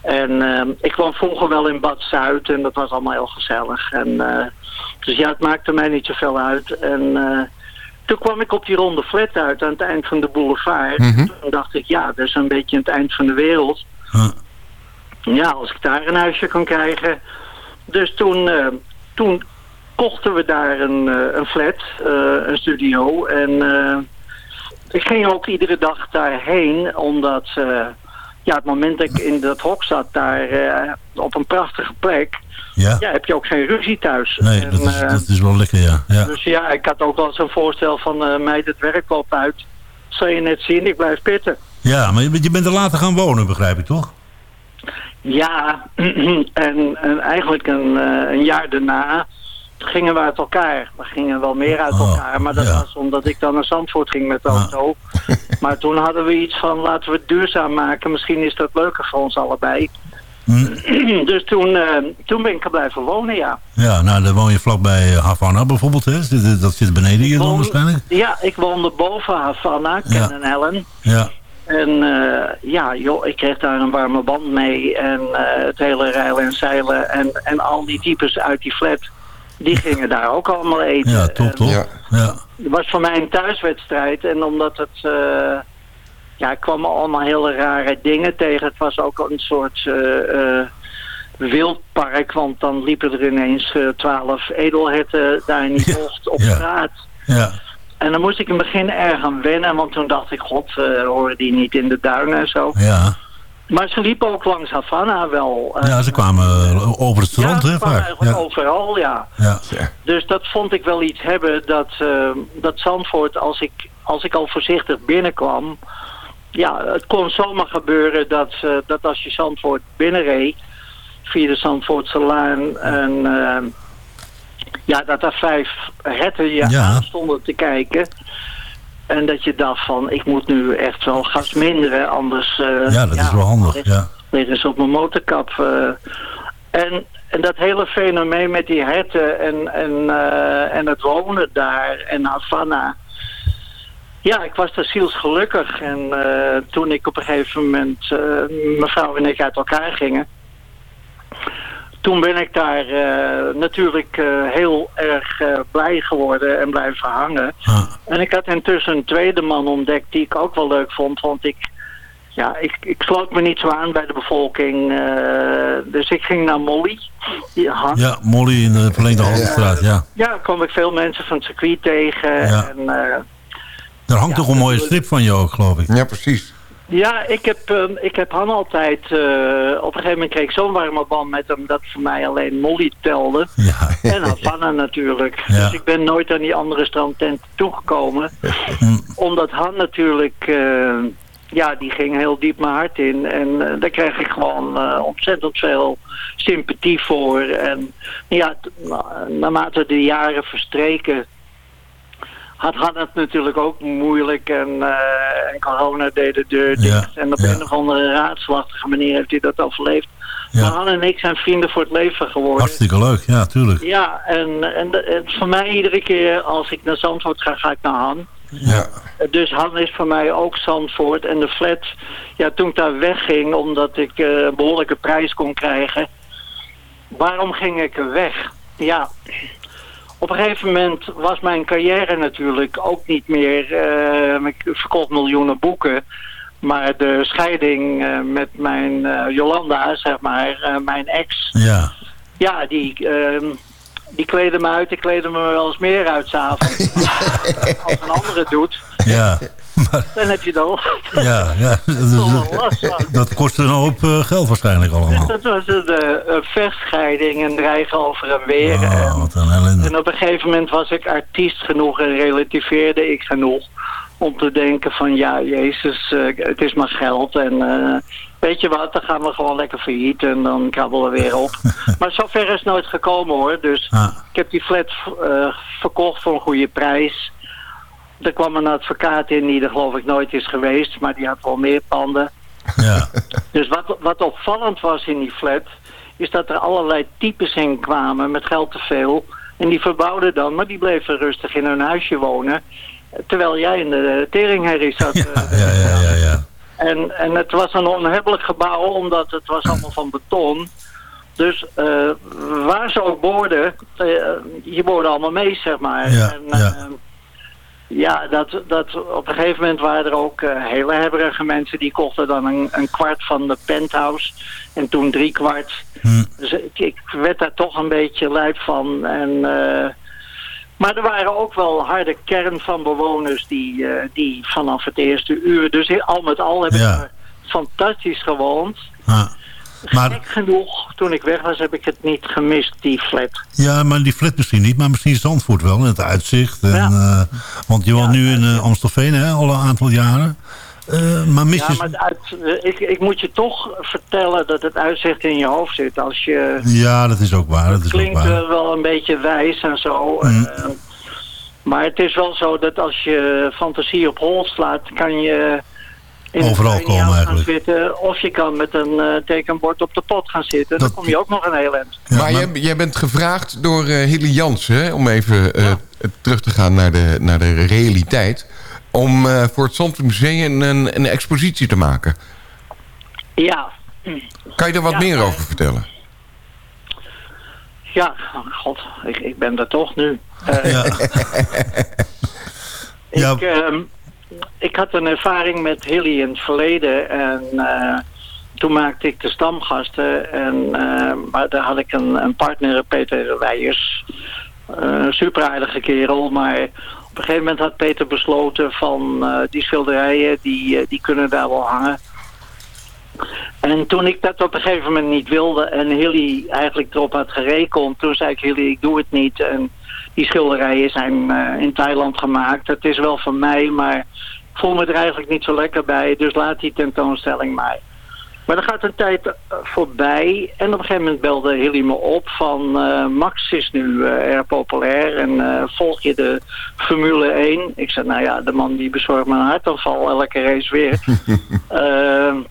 En eh, ik kwam vroeger wel in Bad Zuid en dat was allemaal heel gezellig. En, eh, dus ja, het maakte mij niet zoveel uit. En eh, toen kwam ik op die ronde flat uit aan het eind van de boulevard. Mhm. Toen dacht ik, ja, dat is een beetje het eind van de wereld. Ja, als ik daar een huisje kan krijgen. Dus toen, eh, toen kochten we daar een, een flat, een studio. En ik ging ook iedere dag daarheen, omdat... ja, het moment dat ik in dat hok zat, daar eh, op een prachtige plek, Ja? ja, heb je ook geen ruzie thuis. Nee, En, dat is, eh, dat is wel lekker, ja. ja. Dus ja, ik had ook wel zo'n voorstel van, eh meid, het werk loopt uit. Zal je net zien, ik blijf pitten. Ja, maar je bent- je bent er later gaan wonen, begrijp ik toch? Ja, en, en eigenlijk een, een jaar daarna gingen we uit elkaar. We gingen wel meer uit Oh, elkaar, maar dat ja. was omdat ik dan naar Zandvoort ging met de Ah. auto. Maar toen hadden we iets van, laten we het duurzaam maken. Misschien is dat leuker voor ons allebei. Hm. dus toen, eh, toen ben ik er blijven wonen, ja. Ja, nou, dan woon je vlakbij eh, Havana bijvoorbeeld, hè? Dat, zit beneden hier dan waarschijnlijk? Ja, ik woonde boven Havana, Ken Ja. en Helen. Ja, En eh, ja, joh, ik kreeg daar een warme band mee. En het hele rijlen en zeilen. En, en al die types uit die flat, die gingen daar ook allemaal eten. ja top, toch? Ja. Ja. Het was voor mij een thuiswedstrijd. En omdat het... eh, ja, ik kwam allemaal hele rare dingen tegen. Het was ook een soort eh, eh, wildpark. Want dan liepen er ineens twaalf edelherten daar in die bocht op Ja. straat. ja. En dan moest ik in het begin erg aan wennen, want toen dacht ik, god, horen die niet in de duinen en zo. Ja, Maar ze liepen ook langs Havana wel. eh, ja ze kwamen eh, over het strand, ja, hè, ze kwamen vaak. eigenlijk Ja. overal, ja. Ja. Dus dat vond ik wel iets hebben, dat, eh, dat Zandvoort, als ik, als ik al voorzichtig binnenkwam... Ja, het kon zomaar gebeuren dat, dat als je Zandvoort binnenreed... via de Zandvoortse Laan en... ja, dat er vijf herten je Ja. aan stonden te kijken... En dat je dacht van, ik moet nu echt wel gas minderen, anders... eh, ja, dat is wel handig, ja. liggen ze op mijn motorkap. eh. en, en dat hele fenomeen met die herten en, en, eh, en het wonen daar en Havana. Ja, ik was daar zielsgelukkig. En toen ik op een gegeven moment, mevrouw en ik uit elkaar gingen. Toen ben ik daar eh, natuurlijk eh, heel erg eh, blij geworden en blijven hangen. Ah, En ik had intussen een tweede man ontdekt die ik ook wel leuk vond. Want ik, ja, ik, ik sloot me niet zo aan bij de bevolking. eh, dus ik ging naar Molly. Ja. ja, Molly in de verlengde Haltestraat, ja. kwam ik veel mensen van het circuit tegen. Ja. En, eh, Daar hangt Ja, toch een mooie strip van je ook, geloof ik. Ja, precies. Ja, ik heb, ehm, ik heb Han altijd... eh, op een gegeven moment kreeg ik zo'n warme band met hem... dat voor mij alleen Molly telde. Ja, En Havana natuurlijk. Ja. Dus ik ben nooit aan die andere strandtent toegekomen. Omdat Han natuurlijk... eh, ja, die ging heel diep mijn hart in. En eh, daar kreeg ik gewoon eh, ontzettend veel sympathie voor. En ja, naarmate de jaren verstreken... had Han het natuurlijk ook moeilijk. En, eh, en corona deed de deur dicht. Ja, En op ja. een of andere raadselachtige manier heeft hij dat overleefd. Ja. Maar Han en ik zijn vrienden voor het leven geworden. hartstikke leuk, ja, tuurlijk. Ja, en, en, voor mij iedere keer als ik naar Zandvoort ga, ga ik naar Han. Ja. Dus Han is voor mij ook Zandvoort. En de flat, ja, toen ik daar wegging, omdat ik eh, een behoorlijke prijs kon krijgen. Waarom ging ik er weg? Ja, op een gegeven moment was mijn carrière natuurlijk ook niet meer... eh, ik verkocht miljoenen boeken. Maar de scheiding eh, met mijn eh, Jolanda, zeg maar, mijn ex... Ja, Ja, die, ehm die kleden me uit. Die kleden me wel eens meer uit s'avonds. Als een andere doet, ja, dan heb je ja, ja. Dat, dat kost een hoop eh, geld waarschijnlijk allemaal. Dat was een, eh, een vechtscheiding en dreigen over en weer. Oh, En- wat een ellende. En op een gegeven moment was ik artiest genoeg en relativeerde ik genoeg om te denken van ja, Jezus, eh, het is maar geld en eh, weet je wat, dan gaan we gewoon lekker failliet en dan krabbelen we weer op. maar zover is het nooit gekomen hoor, dus Ah, ik heb die flat eh, verkocht voor een goede prijs. Er kwam een advocaat in die er geloof ik nooit is geweest, maar die had wel meer panden. ja, Dus wat, wat opvallend was in die flat, is dat er allerlei types in kwamen met geld te veel. En die verbouwden dan, maar die bleven rustig in hun huisje wonen. Terwijl jij in de teringherrie zat. eh. ja, ja, ja, ja. En, en het was een onhebbelijk gebouw, omdat het was allemaal van beton. Dus eh, waar ze ook boorden, eh, je boorde allemaal mee, zeg maar. Ja, en, ja. Ja, dat, dat op een gegeven moment waren er ook eh, hele hebberige mensen die kochten dan een, een kwart van de penthouse en toen drie kwart. Hm. Dus ik, ik werd daar toch een beetje lijp van. En, eh, maar er waren ook wel harde kern van bewoners die, eh, die vanaf het eerste uur, dus al met al heb ik Ja. fantastisch gewoond. Ja. Maar, Gek genoeg, toen ik weg was, heb ik het niet gemist, die flat. ja, maar die flat misschien niet, maar misschien Zandvoort wel. Het uitzicht. En, Ja. eh, want je woont Ja, nu in eh, Amstelveen hè, al een aantal jaren. Eh, maar mis Ja, je... maar het uit, ik, ik moet je toch vertellen dat het uitzicht in je hoofd zit. Als je, Ja, dat is ook waar. Dat ook klinkt waar. wel een beetje wijs en zo. Mm. maar het is wel zo dat als je fantasie op hol slaat, kan je in Overal komen eigenlijk. zitten. Of je kan met een eh, tekenbord op de pot gaan zitten. Dat- Dan kom je ook nog een heel eind. Ja, maar, jij, jij bent gevraagd door eh Hilly Jansen, hè, om even eh, terug te gaan naar de, naar de realiteit... om eh, voor het Zandvoortmuseum een, een expositie te maken. Ja, Kan je er wat Ja, meer over vertellen? ja, oh god, ik, ik ben er toch nu. Eh, Ja. Ja. Ik, ehm, ik had een ervaring met Hilly in het verleden en eh, toen maakte ik de stamgasten. En, eh, maar daar had ik een, een partner, Peter Weijers. Eh, Een super aardige kerel, maar op een gegeven moment had Peter besloten van eh, die schilderijen, die, eh, die kunnen daar wel hangen. En toen ik dat op een gegeven moment niet wilde en Hilly eigenlijk erop had gerekend, toen zei ik Hilly, ik doe het niet. En die schilderijen zijn eh, in Thailand gemaakt. Het is wel van mij, maar voel me er eigenlijk niet zo lekker bij. Dus laat die tentoonstelling mij. Maar er gaat een tijd eh, voorbij. En op een gegeven moment belde Hilly me op van... eh, Max is nu eh, erg populair en volg je de Formule 1? Ik zei, nou ja, de man die bezorgt mijn hartaanval elke race weer.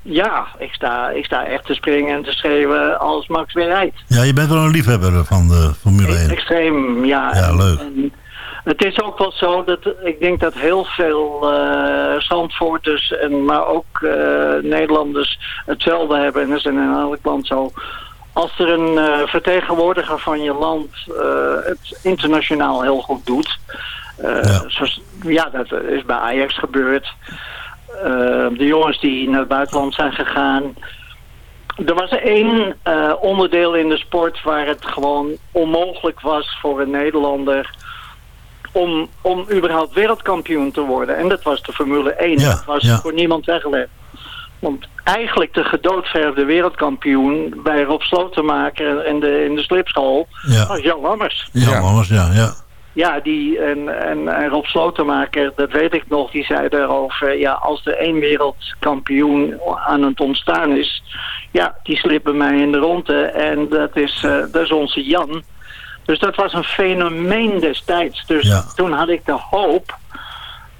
Ja, ik sta, ik sta echt te springen en te schreeuwen als Max weer rijdt. ja, je bent wel een liefhebber van de Formule 1. Extreem, ja. Ja, leuk. En het is ook wel zo dat ik denk dat heel veel eh Zandvoorters, en, maar ook eh, Nederlanders hetzelfde hebben. En dat is in elk land zo. Als er een eh, vertegenwoordiger van je land het internationaal heel goed doet. Ja. zoals, ja, dat is bij Ajax gebeurd. De jongens die naar het buitenland zijn gegaan. Er was één onderdeel in de sport waar het gewoon onmogelijk was voor een Nederlander om, om überhaupt wereldkampioen te worden. En dat was de Formule 1. Ja, dat was ja. voor niemand weggelegd. Want eigenlijk de gedoodverfde wereldkampioen bij Rob Slotenmaker in de, in de slipschool Ja, was Jan Lammers. ja, Ja. anders, ja, ja. Ja, die en, en, en Rob Slotenmaker, dat weet ik nog, die zei daarover... ja, als er één wereldkampioen aan het ontstaan is... ja, die slippen mij in de ronde en dat is, eh, dat is onze Jan. Dus dat was een fenomeen destijds. Dus Ja. toen had ik de hoop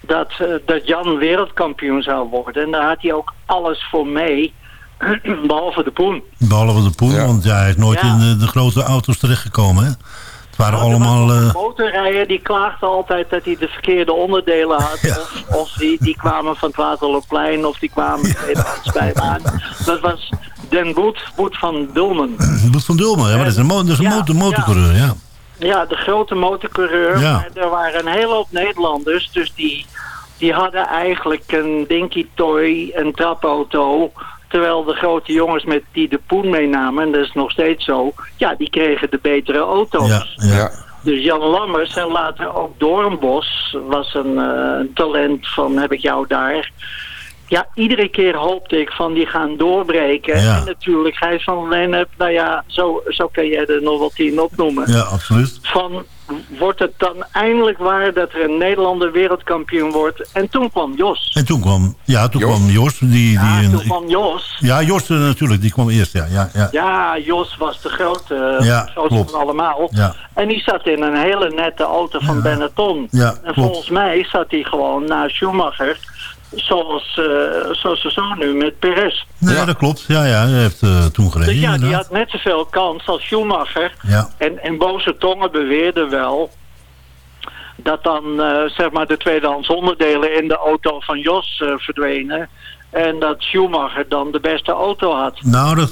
dat, eh, dat Jan wereldkampioen zou worden. En daar had hij ook alles voor mee, behalve de poen. Behalve de poen, Ja. want ja, hij is nooit Ja. in de, de grote auto's terechtgekomen, hè? Het waren Nou, allemaal... eh, motorrijder die klaagde altijd dat hij de verkeerde onderdelen had. Ja. Of, of die, die kwamen van het Waterloopplein of die kwamen van bij aan. Dat was Den Boet, Boet van Dulmen. Boet van Dulmen, ja, maar dat is een, mo- dat is een Ja, motor, ja. motorcoureur, ja. Ja, de grote motorcoureur. Ja. Maar er waren een hele hoop Nederlanders. Dus die, die hadden eigenlijk een Dinky Toy, een trapauto. Terwijl de grote jongens met die de poen meenamen, en dat is nog steeds zo, ja, die kregen de betere auto's. Ja, ja. Ja. Dus Jan Lammers en later ook Doornbos was een eh, talent van heb ik jou daar. Ja, iedere keer hoopte ik van die gaan doorbreken. Ja. En natuurlijk Gijs van Lennep, nou ja, zo, zo kan jij er nog wel tien opnoemen. Ja, absoluut. Van, wordt het dan eindelijk waar dat er een Nederlander wereldkampioen wordt? En toen kwam Jos. En toen kwam, ja, toen Jos? kwam Jos. Die, die, Ja, een- toen kwam Jos. ja, Jos eh, natuurlijk, die kwam eerst, ja. ja, ja. Ja, Jos was de grote, Ja, de grootste klopt. van allemaal. Ja. En die zat in een hele nette auto van Benetton. Ja, en klopt. volgens mij zat hij gewoon na Schumacher, zoals, eh, zoals ze zo nu met Perez. Ja. dat klopt. Ja, ja, hij heeft eh, toen gereden. Dus ja, die had net zoveel kans als Schumacher. Ja, En, en boze tongen beweerden wel dat dan eh, zeg maar de tweedehands onderdelen in de auto van Jos verdwenen. En dat Schumacher dan de beste auto had. nou, dat,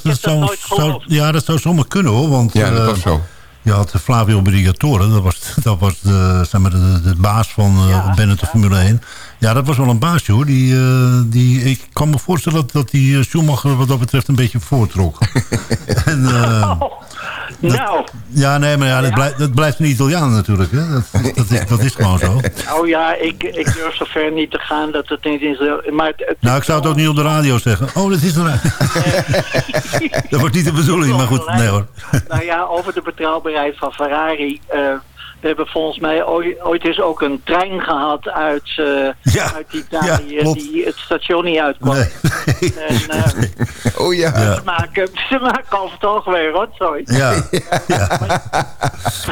zou, ja, dat zou zomaar kunnen hoor. Want Ja, dat was zo. je had Flavio Brigatore, dat was, dat was de, zeg maar, de, de baas van eh Ja, Benetton ja. Formule 1. Ja, dat was wel een baasje hoor. Die, eh, die, ik kan me voorstellen dat, dat die eh, Schumacher wat dat betreft een beetje voortrok. en, eh, nou, ja, nee, maar ja, dat, blijft, dat blijft een Italiaan natuurlijk. Hè? Dat, dat, is, dat is gewoon zo. oh ja, ik, ik durf zo ver niet te gaan dat het niet is. Maar het- het- Nou, ik zou het ook niet op de radio zeggen. Oh, dat is er. dat wordt niet de bedoeling, maar goed. Nee hoor. nou ja, over de betrouwbaarheid van Ferrari. We hebben volgens mij ooit, ooit eens ook een trein gehad uit, eh, Ja, uit Italië ja, die het station niet uitkwam. Nee. En, eh, Oh ja. Ja. ze, maken, ze maken over het algemeen rotzooi. Ja, ja.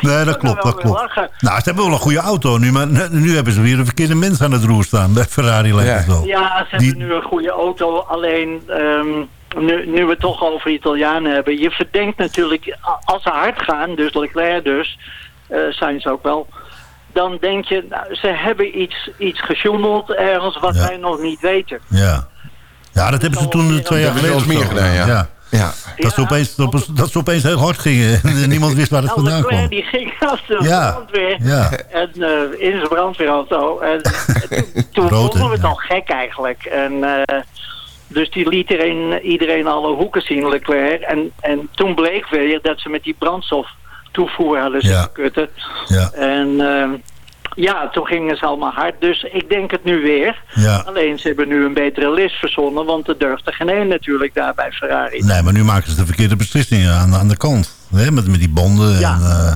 Nee, dat klopt, dat klopt. Lachen. Nou, ze hebben wel een goede auto nu, maar nu- hebben ze weer een verkeerde mens aan het roer staan. Bij Ferrari lijkt Ja. het wel. Ja, ze Die- hebben nu een goede auto. Alleen, ehm, nu, nu we het toch over Italianen hebben. Je verdenkt natuurlijk, als ze hard gaan, dus Leclerc dus, zijn ze ook wel. Dan denk je, nou, ze hebben iets, iets gesjoemeld ergens wat Ja. wij nog niet weten. Ja. ja, dat hebben ze toen eh, twee jaar geleden meer gedaan, ja. Ja. Dat, ze opeens, dat, dat ze opeens heel hard gingen en niemand wist waar het Nou, vandaan kwam. die ging achter de Ja, brandweer ja. en, eh, in zijn brandweerauto. En, en toen, toen vonden we het al gek eigenlijk. En, eh, dus die liet iedereen, iedereen alle hoeken zien, Leclerc. En, en toen bleek weer dat ze met die brandstof toevoer hadden Ja. zitten kutten. Ja, En eh, ja, toen gingen ze allemaal hard. Dus ik denk het nu weer. ja. Alleen ze hebben nu een betere list verzonnen, want er durft er geen één natuurlijk daar bij Ferrari. Nee, maar nu maken ze de verkeerde beslissingen aan, aan de kant. Hè? Met, met die bonden. Ja. En, eh,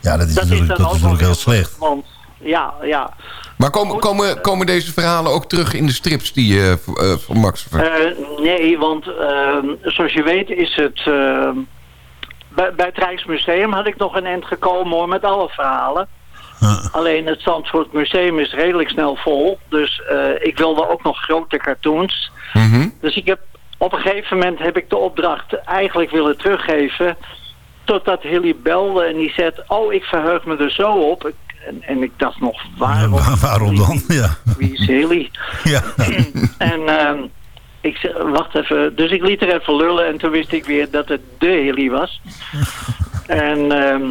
ja, dat is natuurlijk, dan dat ook is natuurlijk heel slecht. Want ja, ja. Maar komen, komen, komen deze verhalen ook terug in de strips die je eh, van Max... Eh, nee, want ehm, zoals je weet is het... bij, bij het Rijksmuseum had ik nog een eind gekomen hoor, met alle verhalen. Alleen het Zandvoort Museum is redelijk snel vol. Dus eh, ik wilde ook nog grote cartoons. Mhm. Dus ik heb, op een gegeven moment heb ik de opdracht eigenlijk willen teruggeven. Totdat Hilly belde en die zei... Oh, ik verheug me er zo op. En, en ik dacht nog, waarom? Waar- waarom dan? Ja. Wie is Hilly? Ja. En ehm, ik zei, wacht even. Dus ik liet er even lullen en toen wist ik weer dat het de Hilly was. en, ehm,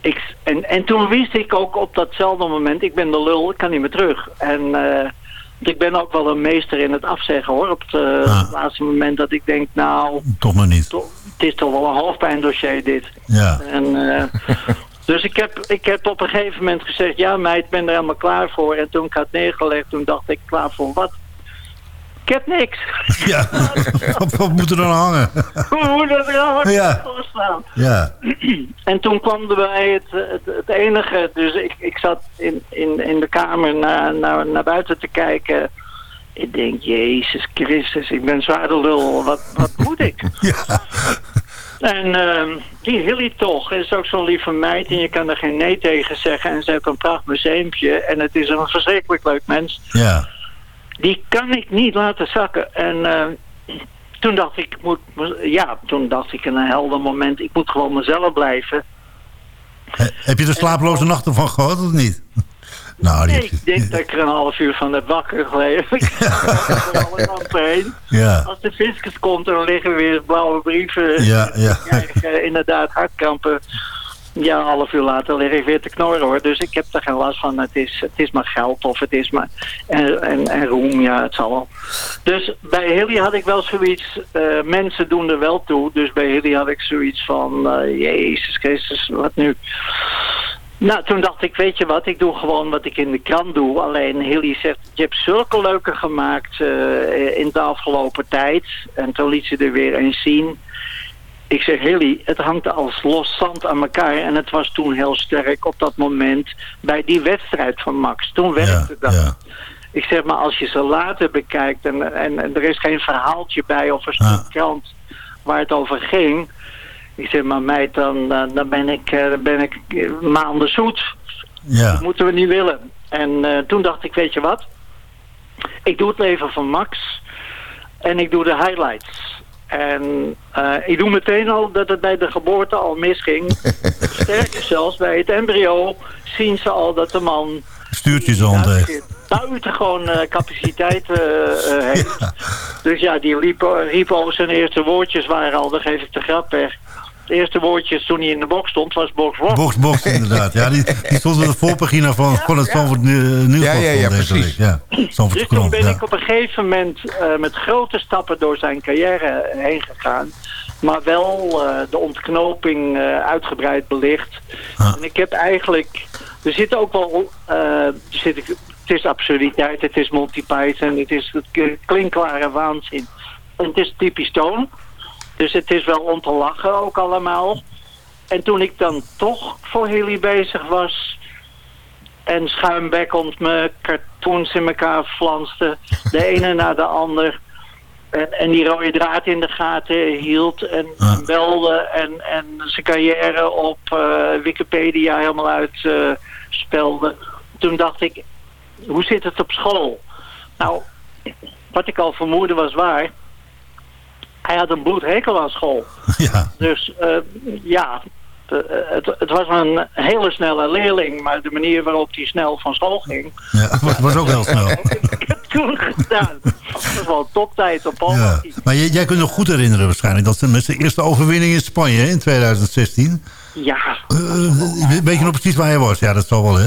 ik, en, en toen wist ik ook op datzelfde moment, ik ben de lul, ik kan niet meer terug. En eh, ik ben ook wel een meester in het afzeggen hoor. Op het eh, Ah. laatste moment dat ik denk, nou, Toch maar niet. to- het is toch wel een hoofdpijndossier dit. Ja. En, eh, dus ik heb, ik heb op een gegeven moment gezegd, ja meid, ik ben er helemaal klaar voor. En toen ik had neergelegd, toen dacht ik, klaar voor wat? Ik heb niks. ja. wat, wat moet er dan hangen? Hoe moet dat nou Ja. staan? Ja. En toen kwam er bij het, het, het enige, dus ik, ik zat in, in, in de kamer naar, naar, naar buiten te kijken. Ik denk, Jezus Christus, ik ben zwaar de lul, wat, wat moet ik? Ja. En ehm, die Hilly toch is ook zo'n lieve meid en je kan er geen nee tegen zeggen. En ze heeft een pracht museumpje en het is een verschrikkelijk leuk mens. Ja. Die kan ik niet laten zakken. En ehm, toen dacht ik, moet, ja, toen dacht ik in een helder moment, ik moet gewoon mezelf blijven. He- Heb je er slaaploze nachten van gehad of niet? Nou, Nee, ik denk dat ik er een half uur van heb wakker gelegen. Ik ga er alle kanten heen. Ja. Als de fiscus komt, dan liggen weer blauwe brieven. Ja, ja. Ik krijg eh, inderdaad hartkrampen. Ja, een half uur later lig ik weer te knorren hoor. Dus ik heb er geen last van. Het is, het is maar geld of het is maar... En, en, en roem, ja, het zal wel. Dus bij Hilly had ik wel zoiets... eh, mensen doen er wel toe. Dus bij Hilly had ik zoiets van... eh, Jezus Christus, wat nu? Nou, toen dacht ik, weet je wat, ik doe gewoon wat ik in de krant doe. Alleen Hilly zegt, je hebt zulke leuke gemaakt eh, in de afgelopen tijd. En toen liet ze er weer eens zien. Ik zeg, Hilly, het hangt als los zand aan elkaar. En het was toen heel sterk op dat moment bij die wedstrijd van Max. Toen Ja, werkte dat. ja. Ik zeg maar, als je ze later bekijkt en, en, en er is geen verhaaltje bij of een stuk Ah. krant waar het over ging. Ik zeg maar, meid, dan, dan ben ik, eh, dan ben ik eh, maanden zoet. Ja. Dat moeten we niet willen. En eh, toen dacht ik, weet je wat? Ik doe het leven van Max. En ik doe de highlights. En eh, ik doe meteen al dat het bij de geboorte al misging. Sterker zelfs, bij het embryo zien ze al dat de man... Stuurtjes. Buitengewoon eh capaciteit eh, heeft. Dus ja, die liep, riep al zijn eerste woordjes waren al, dan geef ik de grap weg. Eerste woordje toen hij in de box stond was box. Box, box, inderdaad. Ja, die, die stond op de voorpagina van, van het Zandvoort Nu- Nieuwsblad. Ja, ja, ja, precies. week. Ja, Dus toen ben ja. ik op een gegeven moment eh, met grote stappen door zijn carrière heen gegaan. Maar wel eh, de ontknoping eh, uitgebreid belicht. Ah. En ik heb eigenlijk... Er zit ook wel... eh, er zit, het is absurditeit, het is Monty Python, het is het klinkklare waanzin. En het is typisch toon. Dus het is wel om te lachen ook allemaal. En toen ik dan toch voor Hilly bezig was... en schuimbekkend mijn cartoons in elkaar flanste... de ene na de ander... En, en die rode draad in de gaten hield en Ah. belde en, en zijn carrière op eh, Wikipedia helemaal uitspelde. spelde. Toen dacht ik, hoe zit het op school? Nou, wat ik al vermoedde was waar. Hij had een bloedhekel aan school. Ja, Dus eh, ja, eh, het, het was een hele snelle leerling, maar de manier waarop hij snel van school ging, ja, was, was ook heel snel. heb ik toen gedaan. Dat was wel toptijd op al. Ja. Maar jij, jij kunt nog goed herinneren waarschijnlijk... dat ze met zijn eerste overwinning in Spanje hè, in 2016... Ja, Eh, weet je nog precies waar hij was? Ja, dat zal wel, hè?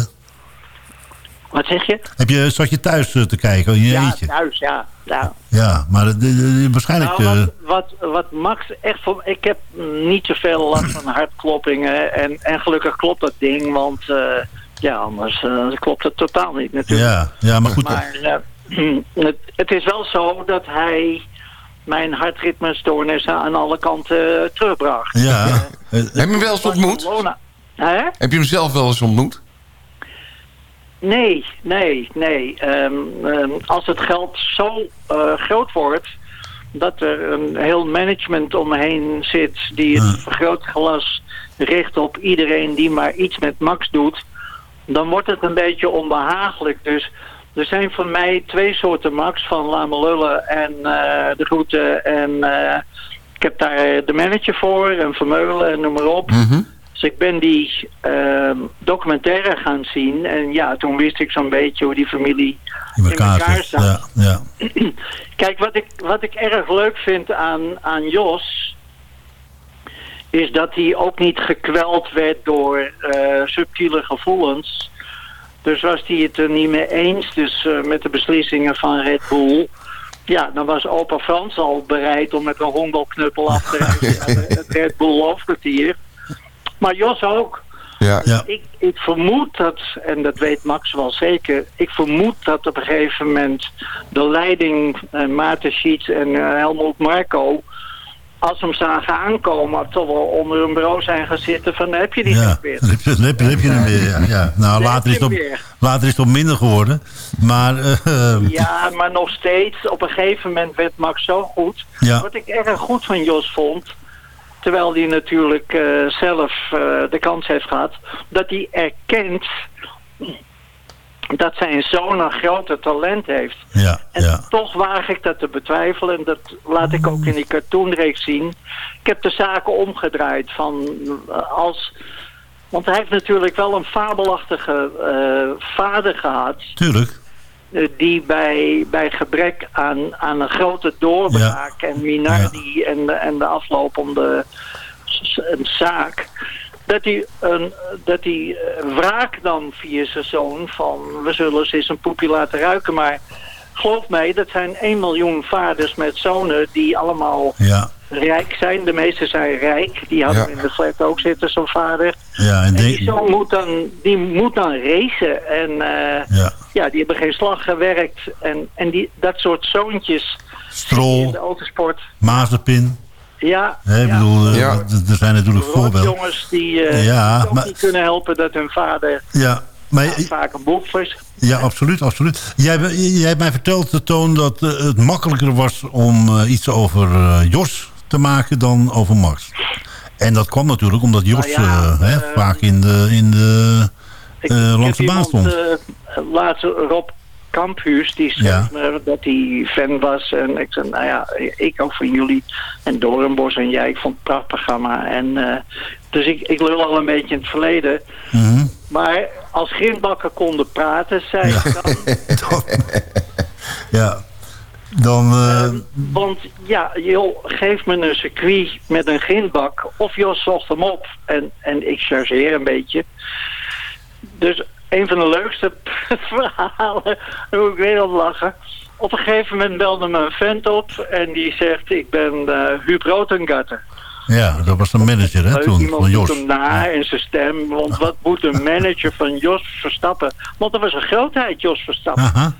wat zeg je? Heb je, zat je thuis te kijken in je Ja, eentje? thuis, ja. Ja. Ja, maar de- de- de- waarschijnlijk... Nou, eh, wat, wat, wat Max echt voor... Ik heb niet zoveel last van hartkloppingen. En, en gelukkig klopt dat ding, want eh, ja, anders eh, klopt het totaal niet natuurlijk. ja, ja, maar goed. Maar het, het is wel zo dat hij mijn hartritmestoornissen aan alle kanten terugbracht. Ja. Heb je hem wel eens ontmoet? Heb je hem zelf wel eens ontmoet? Nee, nee, nee. Ehm, ehm, als het geld zo eh, groot wordt dat er een heel management omheen zit die het Ja. vergrootglas richt op iedereen die maar iets met Max doet, dan wordt het een beetje onbehagelijk. Dus er zijn voor mij twee soorten Max, van Lame Lullen en eh, de groeten. En eh, ik heb daar de manager voor en Vermeulen en noem maar op. Mhm. Dus ik ben die ehm, documentaire gaan zien. En ja, toen wist ik zo'n beetje hoe die familie in in elkaar staat. Ja, ja. Kijk, wat ik, wat ik erg leuk vind aan, aan Jos... is dat hij ook niet gekweld werd door eh, subtiele gevoelens. Dus was hij het er niet mee eens dus, eh, met de beslissingen van Red Bull... Ja, dan was opa Frans al bereid om met een hondelknuppel af te naar het Red Bull hoofdkwartier. Maar Jos ook. Ja. Ja. Ik, ik vermoed dat, en dat weet Max wel zeker... ik vermoed dat op een gegeven moment de leiding... eh, Maarten Schiets en eh, Helmoet Marco... als ze hem zagen aankomen... toch wel onder hun bureau zijn gaan zitten van... heb je die Ja, weer? dan heb je, dan heb je, dan heb je hem weer. Ja, ja. Nou, later is, het op, later is het op minder geworden. Maar eh, Ja, maar nog steeds, op een gegeven moment werd Max zo goed. Ja. Wat ik erg goed van Jos vond... terwijl hij natuurlijk eh, zelf eh, de kans heeft gehad... dat hij erkent dat zijn zoon een groter talent heeft. ja, En ja. toch waag ik dat te betwijfelen. En dat laat ik ook in die cartoonreeks zien. Ik heb de zaken omgedraaid van eh, als... Want hij heeft natuurlijk wel een fabelachtige vader gehad. Tuurlijk. Eh, die bij, bij gebrek aan, aan een grote doorbraak en Minardi en, de- en de aflopende een zaak. Dat hij, een, dat hij eh, wraak nam via zijn zoon van we zullen ze eens een poepje laten ruiken. Maar geloof mij, dat zijn 1 miljoen vaders met zonen die allemaal Ja, rijk zijn. De meeste zijn rijk. Die hadden Ja. in de flat ook zitten, zo'n vader. ja, en En die zoon moet dan, die moet dan racen. En eh, ja. ja, die hebben geen slag gewerkt. En, en die, dat soort zoontjes in de Strol, autosport. Mazepin. Ja, Hè, ik ja. bedoel, eh, Ja. er zijn natuurlijk voorbeelden. jongens die eh, Ja, die maar- niet kunnen helpen dat hun vader Ja, maar, vaak een boek is. ja, absoluut, absoluut. Jij, hebt- jij hebt mij verteld, de Toon, dat het makkelijker was om iets over Jos te maken dan over Max. En dat kwam natuurlijk omdat Jos Nou ja, eh, hè, eh, vaak in de, in de Ik, eh, ik langs de baan stond. laatst Rob Kamphuus, die schreef Ja. me dat hij fan was. En ik zei, nou ja, ik ook van jullie. En Doornbos en jij, ik vond het een prachtig programma. En, dus ik, ik lul al een beetje in het verleden. Mhm. Maar als grindbakken konden praten, zei Ja. ik dan... ja. Dan, eh, Want ja, joh, geef me een circuit met een grindbak. Of Jos zocht hem op. En, en ik chargeer een beetje. Dus een van de leukste verhalen, hoe ik weer het lachen. Op een gegeven moment belde me een vent op en die zegt, ik ben eh Huub Rotengatter. ja, dat was de manager hè, toen, iemand van Jos. hem na in zijn stem, want wat moet een manager van Jos Verstappen? Want dat was een grootheid, Jos Verstappen. Aha.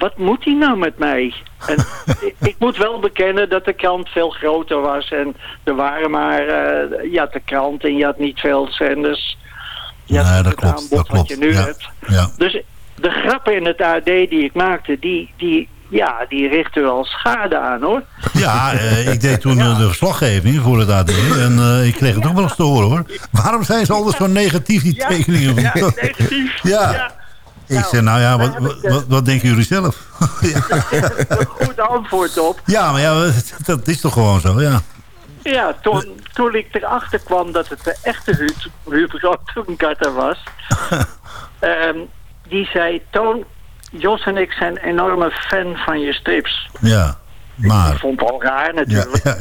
Wat moet hij nou met mij? En ik, ik moet wel bekennen dat de krant veel groter was en er waren maar, eh, je had de krant en je had niet veel zenders. Je had Nee, dat klopt, aanbod dat wat klopt. je nu Ja. hebt. Ja. Dus de grappen in het AD die ik maakte, die, die, ja, die richten wel schade aan hoor. Ja, eh, ik deed toen de verslaggeving voor het AD. En eh, ik kreeg het ook wel eens te horen hoor. Waarom zijn ze altijd zo negatief, die Ja, tekeningen? ja, negatief. Ja. Ik Nou, zei, nou ja, wat, ik, wat, eh, wat, wat denken jullie zelf? ja. een goed antwoord op. ja, maar ja, dat is toch gewoon zo, ja. Ja, toen, toen ik erachter kwam dat het de echte Huub Rotengatter was, ehm, die zei, Toon, Jos en ik zijn enorme fan van je strips. Ja, Ik maar. vond het al raar natuurlijk. ja,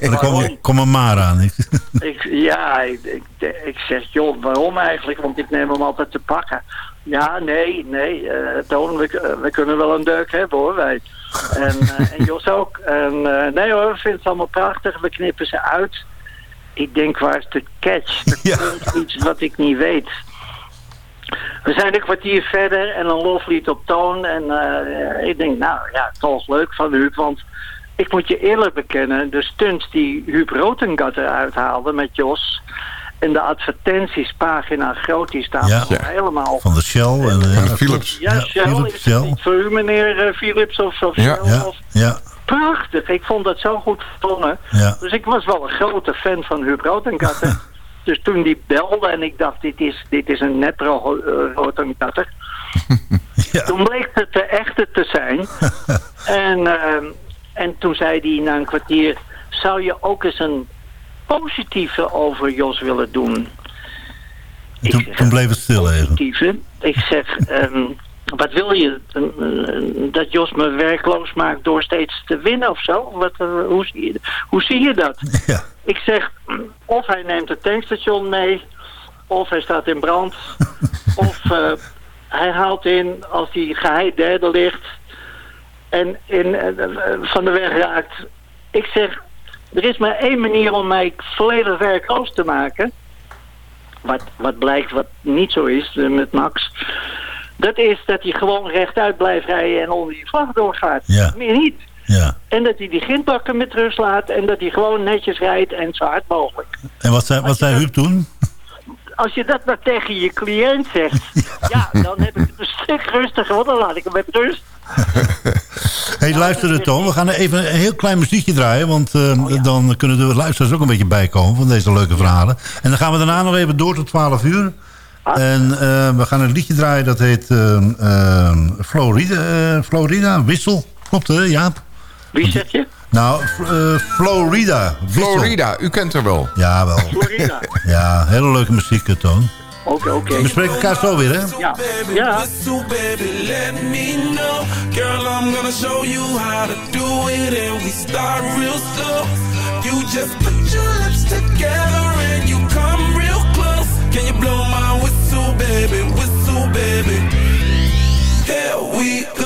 ja. Maar er kwam een maar aan. Ik- Ik, ja, ik, ik, ik zeg, joh, waarom eigenlijk? Want ik neem hem altijd te pakken. Ja, nee, nee, eh Toon, we, eh, we kunnen wel een deuk hebben hoor, wij. En, eh, en Jos ook. En nee hoor, we vinden het allemaal prachtig. We knippen ze uit. Ik denk, waar is de catch? Er Ja. komt iets wat ik niet weet. We zijn een kwartier verder en een loflied op toon. En ik denk, nou ja, toch leuk van Huub. Want ik moet je eerlijk bekennen, de stunts die Huub Rotengatter uithaalde met Jos... en de advertentiespagina groot, die staan Ja. helemaal... Van de Shell. En, eh, Van Philips. Ja, Ja, Shell, Philips, is Shell. het niet voor u meneer eh, Philips of, of Ja. Shell? Ja, ja, prachtig, ik vond dat zo goed vertongen. ja. Dus ik was wel een grote fan van Huub Rotengatter. dus toen die belde en ik dacht, dit is, dit is een net ro eh, Rotengatter. Ja. Toen bleek het de echte te zijn. en, ehm, en toen zei hij na een kwartier, zou je ook eens een positieve over Jos willen doen? Ik Toen, zeg, toen bleef het stil even. positieve. Ik zeg, ehm, wat wil je? Dat Jos me werkloos maakt door steeds te winnen of zo? Wat, eh, hoe, zie je, hoe zie je dat? Ja. Ik zeg, of hij neemt het tankstation mee, of hij staat in brand, of eh, hij haalt in als hij geheid derde ligt en in, eh, van de weg raakt. Ik zeg, er is maar één manier om mij volledig werkloos te maken. Wat, wat blijkt wat niet zo is eh, met Max. Dat is dat hij gewoon rechtuit blijft rijden en onder die vlag doorgaat. Ja. Meer niet. Ja. En dat hij die grindbakken met rust laat en dat hij gewoon netjes rijdt en zo hard mogelijk. En wat zei, wat zei Huub toen? Als je dat maar tegen je cliënt zegt, ja, dan heb ik het een stuk rustiger, want dan laat ik hem met rust. Hé, hey, luister het Toon. We gaan even een heel klein muziekje draaien. Want eh, dan kunnen de luisteraars ook een beetje bijkomen van deze leuke verhalen. En dan gaan we daarna nog even door tot 12 uur. En eh, we gaan een liedje draaien dat heet eh, eh, Florida, eh, Florida Wissel. Klopt hè, Jaap? Wie zeg je? Nou, eh, Florida. Wissel. Florida, u kent haar wel. Ja, wel. Florida. Ja, hele leuke muziek, eh, Toon. Oké, oké. We spreken elkaar zo weer, hè? Ja, ja. Whistle, baby, let me know. Girl, I'm gonna show you how to do it, and we start real slow. You just put your lips together and you come real close. Can you blow my whistle, baby? Whistle, baby. Here we go.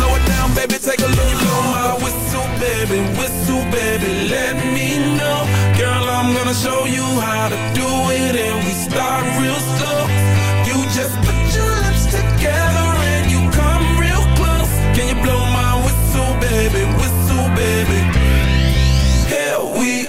Slow it down, baby, take a look. Blow my whistle, baby, whistle, baby, let me know. Girl, I'm gonna show you how to do it, and we start real slow. You just put your lips together and you come real close. Can you blow my whistle, baby, whistle, baby? Here we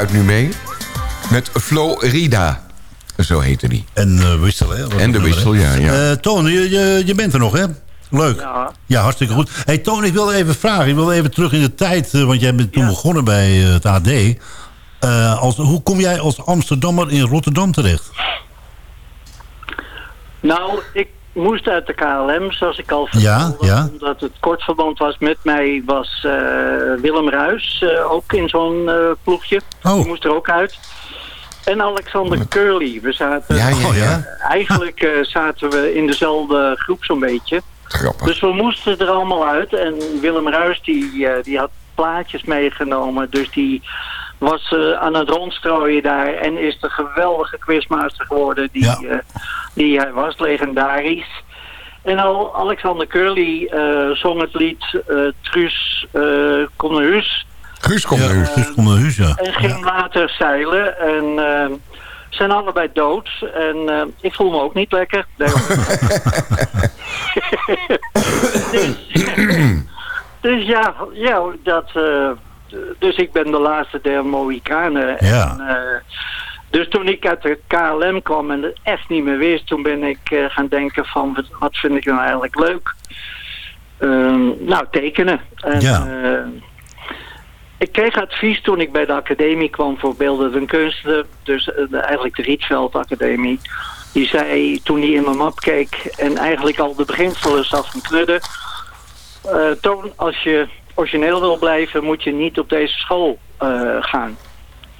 fluit nu mee. Met Florida. Zo heette die. En uh, wissel, hè? Wat En de wissel, ja, ja. Eh, Toon, je, je, je bent er nog, hè? Leuk. Ja. Ja, hartstikke goed. Hey Toon, ik wil even vragen. Ik wil even terug in de tijd, eh, want jij bent toen Ja. begonnen bij eh, het AD. Eh, als, hoe kom jij als Amsterdammer in Rotterdam terecht? Nou, ik moest uit de KLM, zoals ik al Ja, vertelde. ja. Omdat het kort verband was met mij, was eh, Willem Ruis eh, ook in zo'n eh, ploegje. Oh. Die moest er ook uit. En Alexander Curly. We zaten, Ja, ja, Oh, ja. ja. Eigenlijk eh, zaten we in dezelfde groep zo'n beetje. Grappig. Dus we moesten er allemaal uit. En Willem Ruis die, eh, die had plaatjes meegenomen. Dus die was eh, aan het rondstrooien daar. En is de geweldige quizmaster geworden die, Ja. Die hij was. Legendarisch. En al Alexander Curly eh, zong het lied eh Truus uh. Guus komt kom naar huis, ja. En ging later zeilen. En eh, zijn allebei dood. En eh, ik voel me ook niet lekker. Nee, dus, dus ja, ja dat, eh, dus ik ben de laatste der Mohikanen. Ja. En, eh, dus toen ik uit de KLM kwam en het echt niet meer wist, toen ben ik eh, gaan denken van wat, vind ik nou eigenlijk leuk? Ehm, nou, tekenen. En, Ja. eh, ik kreeg advies toen ik bij de academie kwam voor beeldende kunsten. Dus eh, de- eigenlijk de Rietveld Academie. Die zei toen hij in mijn map keek en eigenlijk al de beginselen zag van knudden. eh, Toon, als je origineel wil blijven moet je niet op deze school gaan.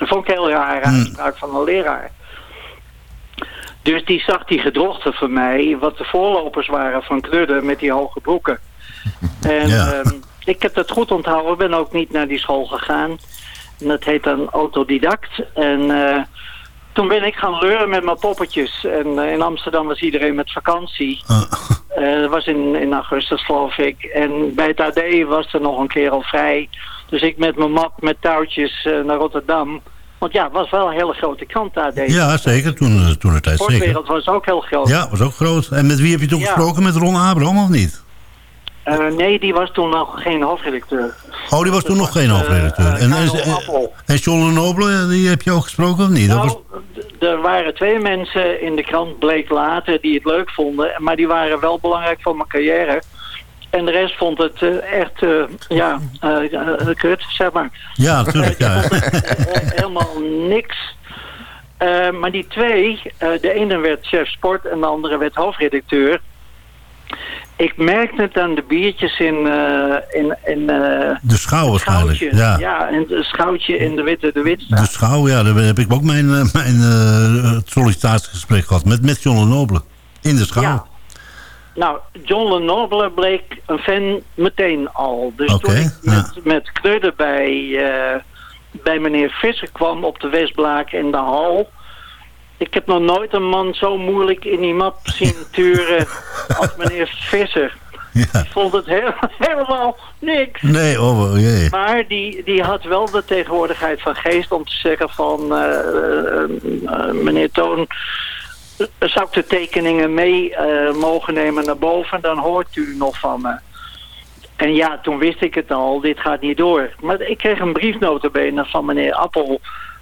Dat vond ik heel raar uitspraak van een leraar. Dus die zag die gedrochten van mij, wat de voorlopers waren van knudden met die hoge broeken. En Ja. ehm, ik heb dat goed onthouden, ben ook niet naar die school gegaan. En dat heet dan autodidact. En eh, toen ben ik gaan leuren met mijn poppetjes. En eh, in Amsterdam was iedereen met vakantie. Uh, Eh, dat was in, in augustus geloof ik. En bij het AD was er nog een keer al vrij. Dus ik met mijn map met touwtjes eh, naar Rotterdam. Want ja, het was wel een hele grote krant AD. ja, zeker. Toen, eh, toen de tijd zeker. Sportwereld was ook heel groot. Ja, was ook groot. En met wie heb je toen Ja. gesproken? Met Ron Abraham of niet? Eh, nee, die was toen nog geen hoofdredacteur. Oh, die was toen nog geen eh, hoofdredacteur. eh, en, Karel en, en John de Nobele, die heb je ook gesproken of niet? Nou, was, er waren twee mensen in de krant, bleek later, die het leuk vonden. Maar die waren wel belangrijk voor mijn carrière. En de rest vond het eh, echt, eh, ja, eh, eh, kut, zeg maar. ja, natuurlijk. Ja. Eh, helemaal niks. Eh, maar die twee, eh, de ene werd chef sport en de andere werd hoofdredacteur. Ik merkte het aan de biertjes in, eh, in, in eh, De schouw waarschijnlijk. Ja. Ja. en het schoutje in de witte de De witstraat. schouw, ja, daar heb ik ook mijn, eh, mijn sollicitatiegesprek gehad. Met, met John Lenoble. In de schouw. Ja. Nou, John Lenoble bleek een fan meteen al. Dus Oké, toen ik ja. met, met Knudden bij, bij meneer Visser kwam op de Westblaak in de hal... Ik heb nog nooit een man zo moeilijk in die map zien turen als meneer Visser. Ja. Ik vond het heel, helemaal niks. Nee, oh oh jee. Maar die, die had wel de tegenwoordigheid van geest om te zeggen van... eh, eh, eh, meneer Toon, zou ik de tekeningen mee mogen nemen naar boven? Dan hoort u nog van me. En ja, toen wist ik het al, dit gaat niet door. Maar ik kreeg een briefnotenbenen van meneer Appel...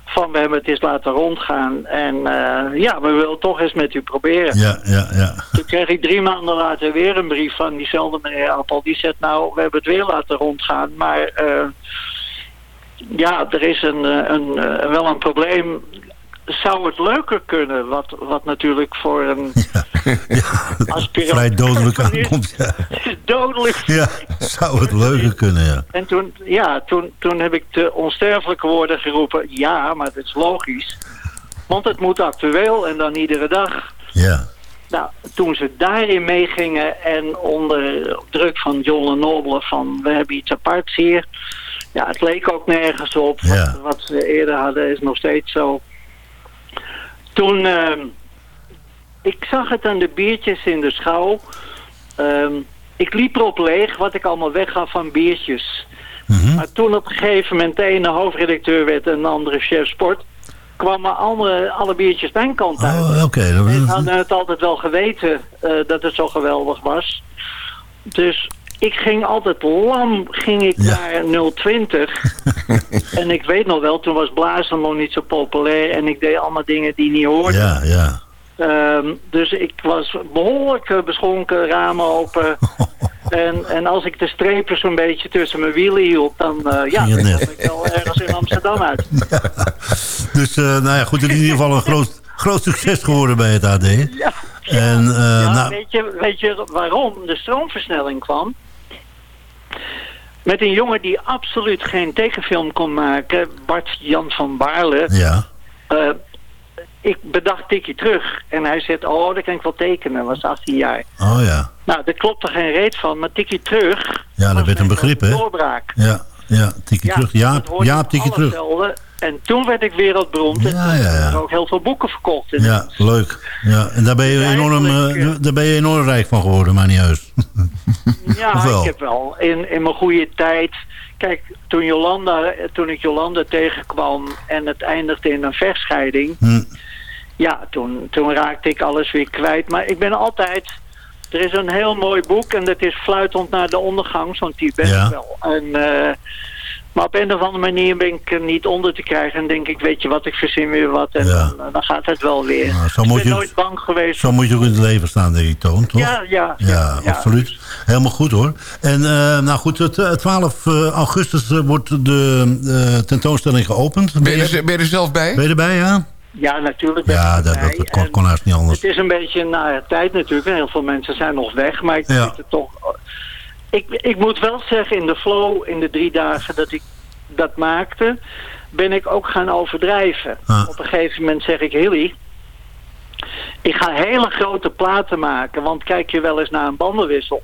van we hebben het eens laten rondgaan. En eh, ja, we willen toch eens met u proberen. Ja, ja, ja. Toen kreeg ik drie maanden later weer een brief van diezelfde meneer Appel. Die zegt, nou, we hebben het weer laten rondgaan, maar eh, ja, er is een, eh, een, wel een probleem. Zou het leuker kunnen? Wat, wat natuurlijk voor een aspirant... Vrij dodelijk aankomt. Ja. dodelijk. ja, zou het leuker kunnen, ja. En toen, ja, toen, toen heb ik de onsterfelijke woorden geroepen. Ja, maar dat is logisch. Want het moet actueel en dan iedere dag. Ja, Nou, toen ze daarin meegingen en onder druk van John Lenoble van we hebben iets aparts hier. Ja, het leek ook nergens op. Ja. Wat, wat ze eerder hadden is nog steeds zo. Toen, ehm, ik zag het aan de biertjes in de schouw. Ehm, ik liep erop leeg wat ik allemaal weggaf van biertjes. Mhm. Maar toen op een gegeven moment de ene hoofdredacteur werd en de andere chef sport... kwamen alle, alle biertjes mijn kant uit. oh, oké. dat- En hadden het altijd wel geweten eh, dat het zo geweldig was. Dus ik ging altijd lam ging ik Ja. naar 020. en ik weet nog wel, toen was blazen nog niet zo populair. En ik deed allemaal dingen die niet hoorden. Ja, ja. Ehm, dus ik was behoorlijk eh, beschonken, ramen open. En, en als ik de strepen zo'n beetje tussen mijn wielen hield, dan eh, ja, dan ik wel ergens in Amsterdam uit. Dus, eh, nou ja, goed. Het is in ieder geval een groot, groot succes geworden bij het AD. Ja. En, Ja, nou, weet, je, weet je waarom de stroomversnelling kwam? Met een jongen die absoluut geen tekenfilm kon maken, Bart Jan van Baarle. ja. Eh, ik bedacht tikje terug. En hij zegt, oh, dat kan ik wel tekenen. was 18 jaar. Oh ja. Nou, daar klopt er geen reet van. Maar tikje terug... Ja, dat werd een begrip, hè? doorbraak. Ja, ja. Tikje terug. dat Jaap, alles terug. En toen werd ik wereldberoemd. En Ja, toen ja, er ook heel veel boeken verkocht. Ja, leuk. Ja, en daar ben je Dus enorm, eh, eh, daar ben je enorm rijk van geworden, maar niet heus. Ja, ik heb wel. In, in mijn goede tijd. Kijk, toen, Jolanda, toen ik Jolanda tegenkwam en het eindigde in een vechtscheiding. Hm. Ja, toen, toen raakte ik alles weer kwijt. Maar ik ben altijd... Er is een heel mooi boek en dat is Fluitend naar de ondergang, zo'n type ben Ja. ik wel. En, eh, maar op een of andere manier ben ik er niet onder te krijgen. En denk ik, weet je wat, ik verzin weer wat. En Ja. dan, dan gaat het wel weer. Nou, zo ik moet ben je- nooit bang geweest. Zo moet je ook in het leven staan, denk ik, Toon, toch? Ja, ja, Ja, ja, ja. absoluut. Helemaal goed, hoor. En eh, nou goed, het, eh, 12 eh, augustus eh, wordt de eh, tentoonstelling geopend. Ben je, er- ben je er zelf bij? ben je erbij, ja? Ja, natuurlijk ben Ja, dat, dat, dat kon, haast niet anders. Het is een beetje na tijd natuurlijk. en Heel veel mensen zijn nog weg. Maar ik Ja. vind het toch... Ik, ik moet wel zeggen, in de flow, in de drie dagen dat ik dat maakte... ben ik ook gaan overdrijven. Ah. Op een gegeven moment zeg ik... Hilly, ik ga hele grote platen maken. Want kijk je wel eens naar een bandenwissel?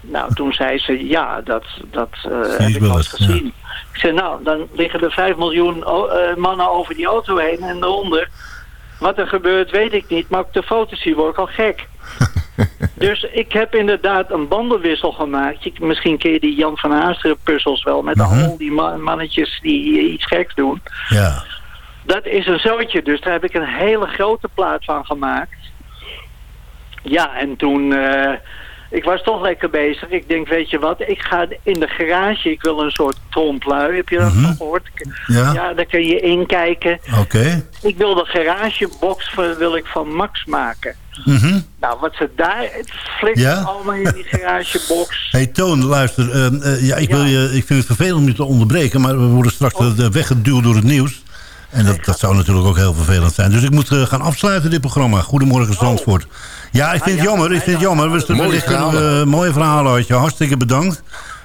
Nou, toen zei ze, ja, dat, dat eh, heb ik al gezien. Ik zei, nou, dan liggen er 5 miljoen eh, mannen over die auto heen en eronder. Wat er gebeurt, weet ik niet, maar op de foto's zie word ik al gek. dus ik heb inderdaad een bandenwissel gemaakt. Misschien ken je die Jan van Haasteren puzzels wel, met Mhm. al die ma- mannetjes die iets geks doen. Ja. Dat is een zootje, dus daar heb ik een hele grote plaat van gemaakt. Ja, en toen... eh, ik was toch lekker bezig. Ik denk, weet je wat, ik ga in de garage. Ik wil een soort tromplui, heb je dat al gehoord? Ja. Ja, daar kun je inkijken. Oké. Ik wil de garagebox van, wil ik van Max maken. Mhm. Nou, wat ze daar... Het flikt Ja? allemaal in die garagebox. Hey Toon, luister. ehm, eh, ja, ik, wil Ja. je, ik vind het vervelend om je te onderbreken... maar we worden straks Oh. eh, weggeduwd door het nieuws. En dat, dat zou natuurlijk ook heel vervelend zijn. Dus ik moet eh, gaan afsluiten dit programma. Goedemorgen Zandvoort. Ja, ik vind het jammer. Ik vind het jammer. We Mooie kunnen we, verhalen. eh, mooie verhalen uit je. Hartstikke bedankt.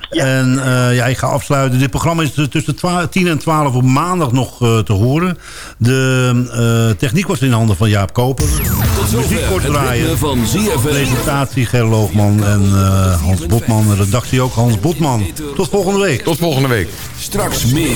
En eh, ja, ik ga afsluiten. Dit programma is tussen 12 10 en 12 op maandag nog eh, te horen. De eh, techniek was in handen van Jaap Koper. Tot Muziek kort draaien. van ZFM. Presentatie Ger Loogman en eh, Hans Botman. Redactie ook Hans Botman. Tot volgende week. Tot volgende week. Straks meer.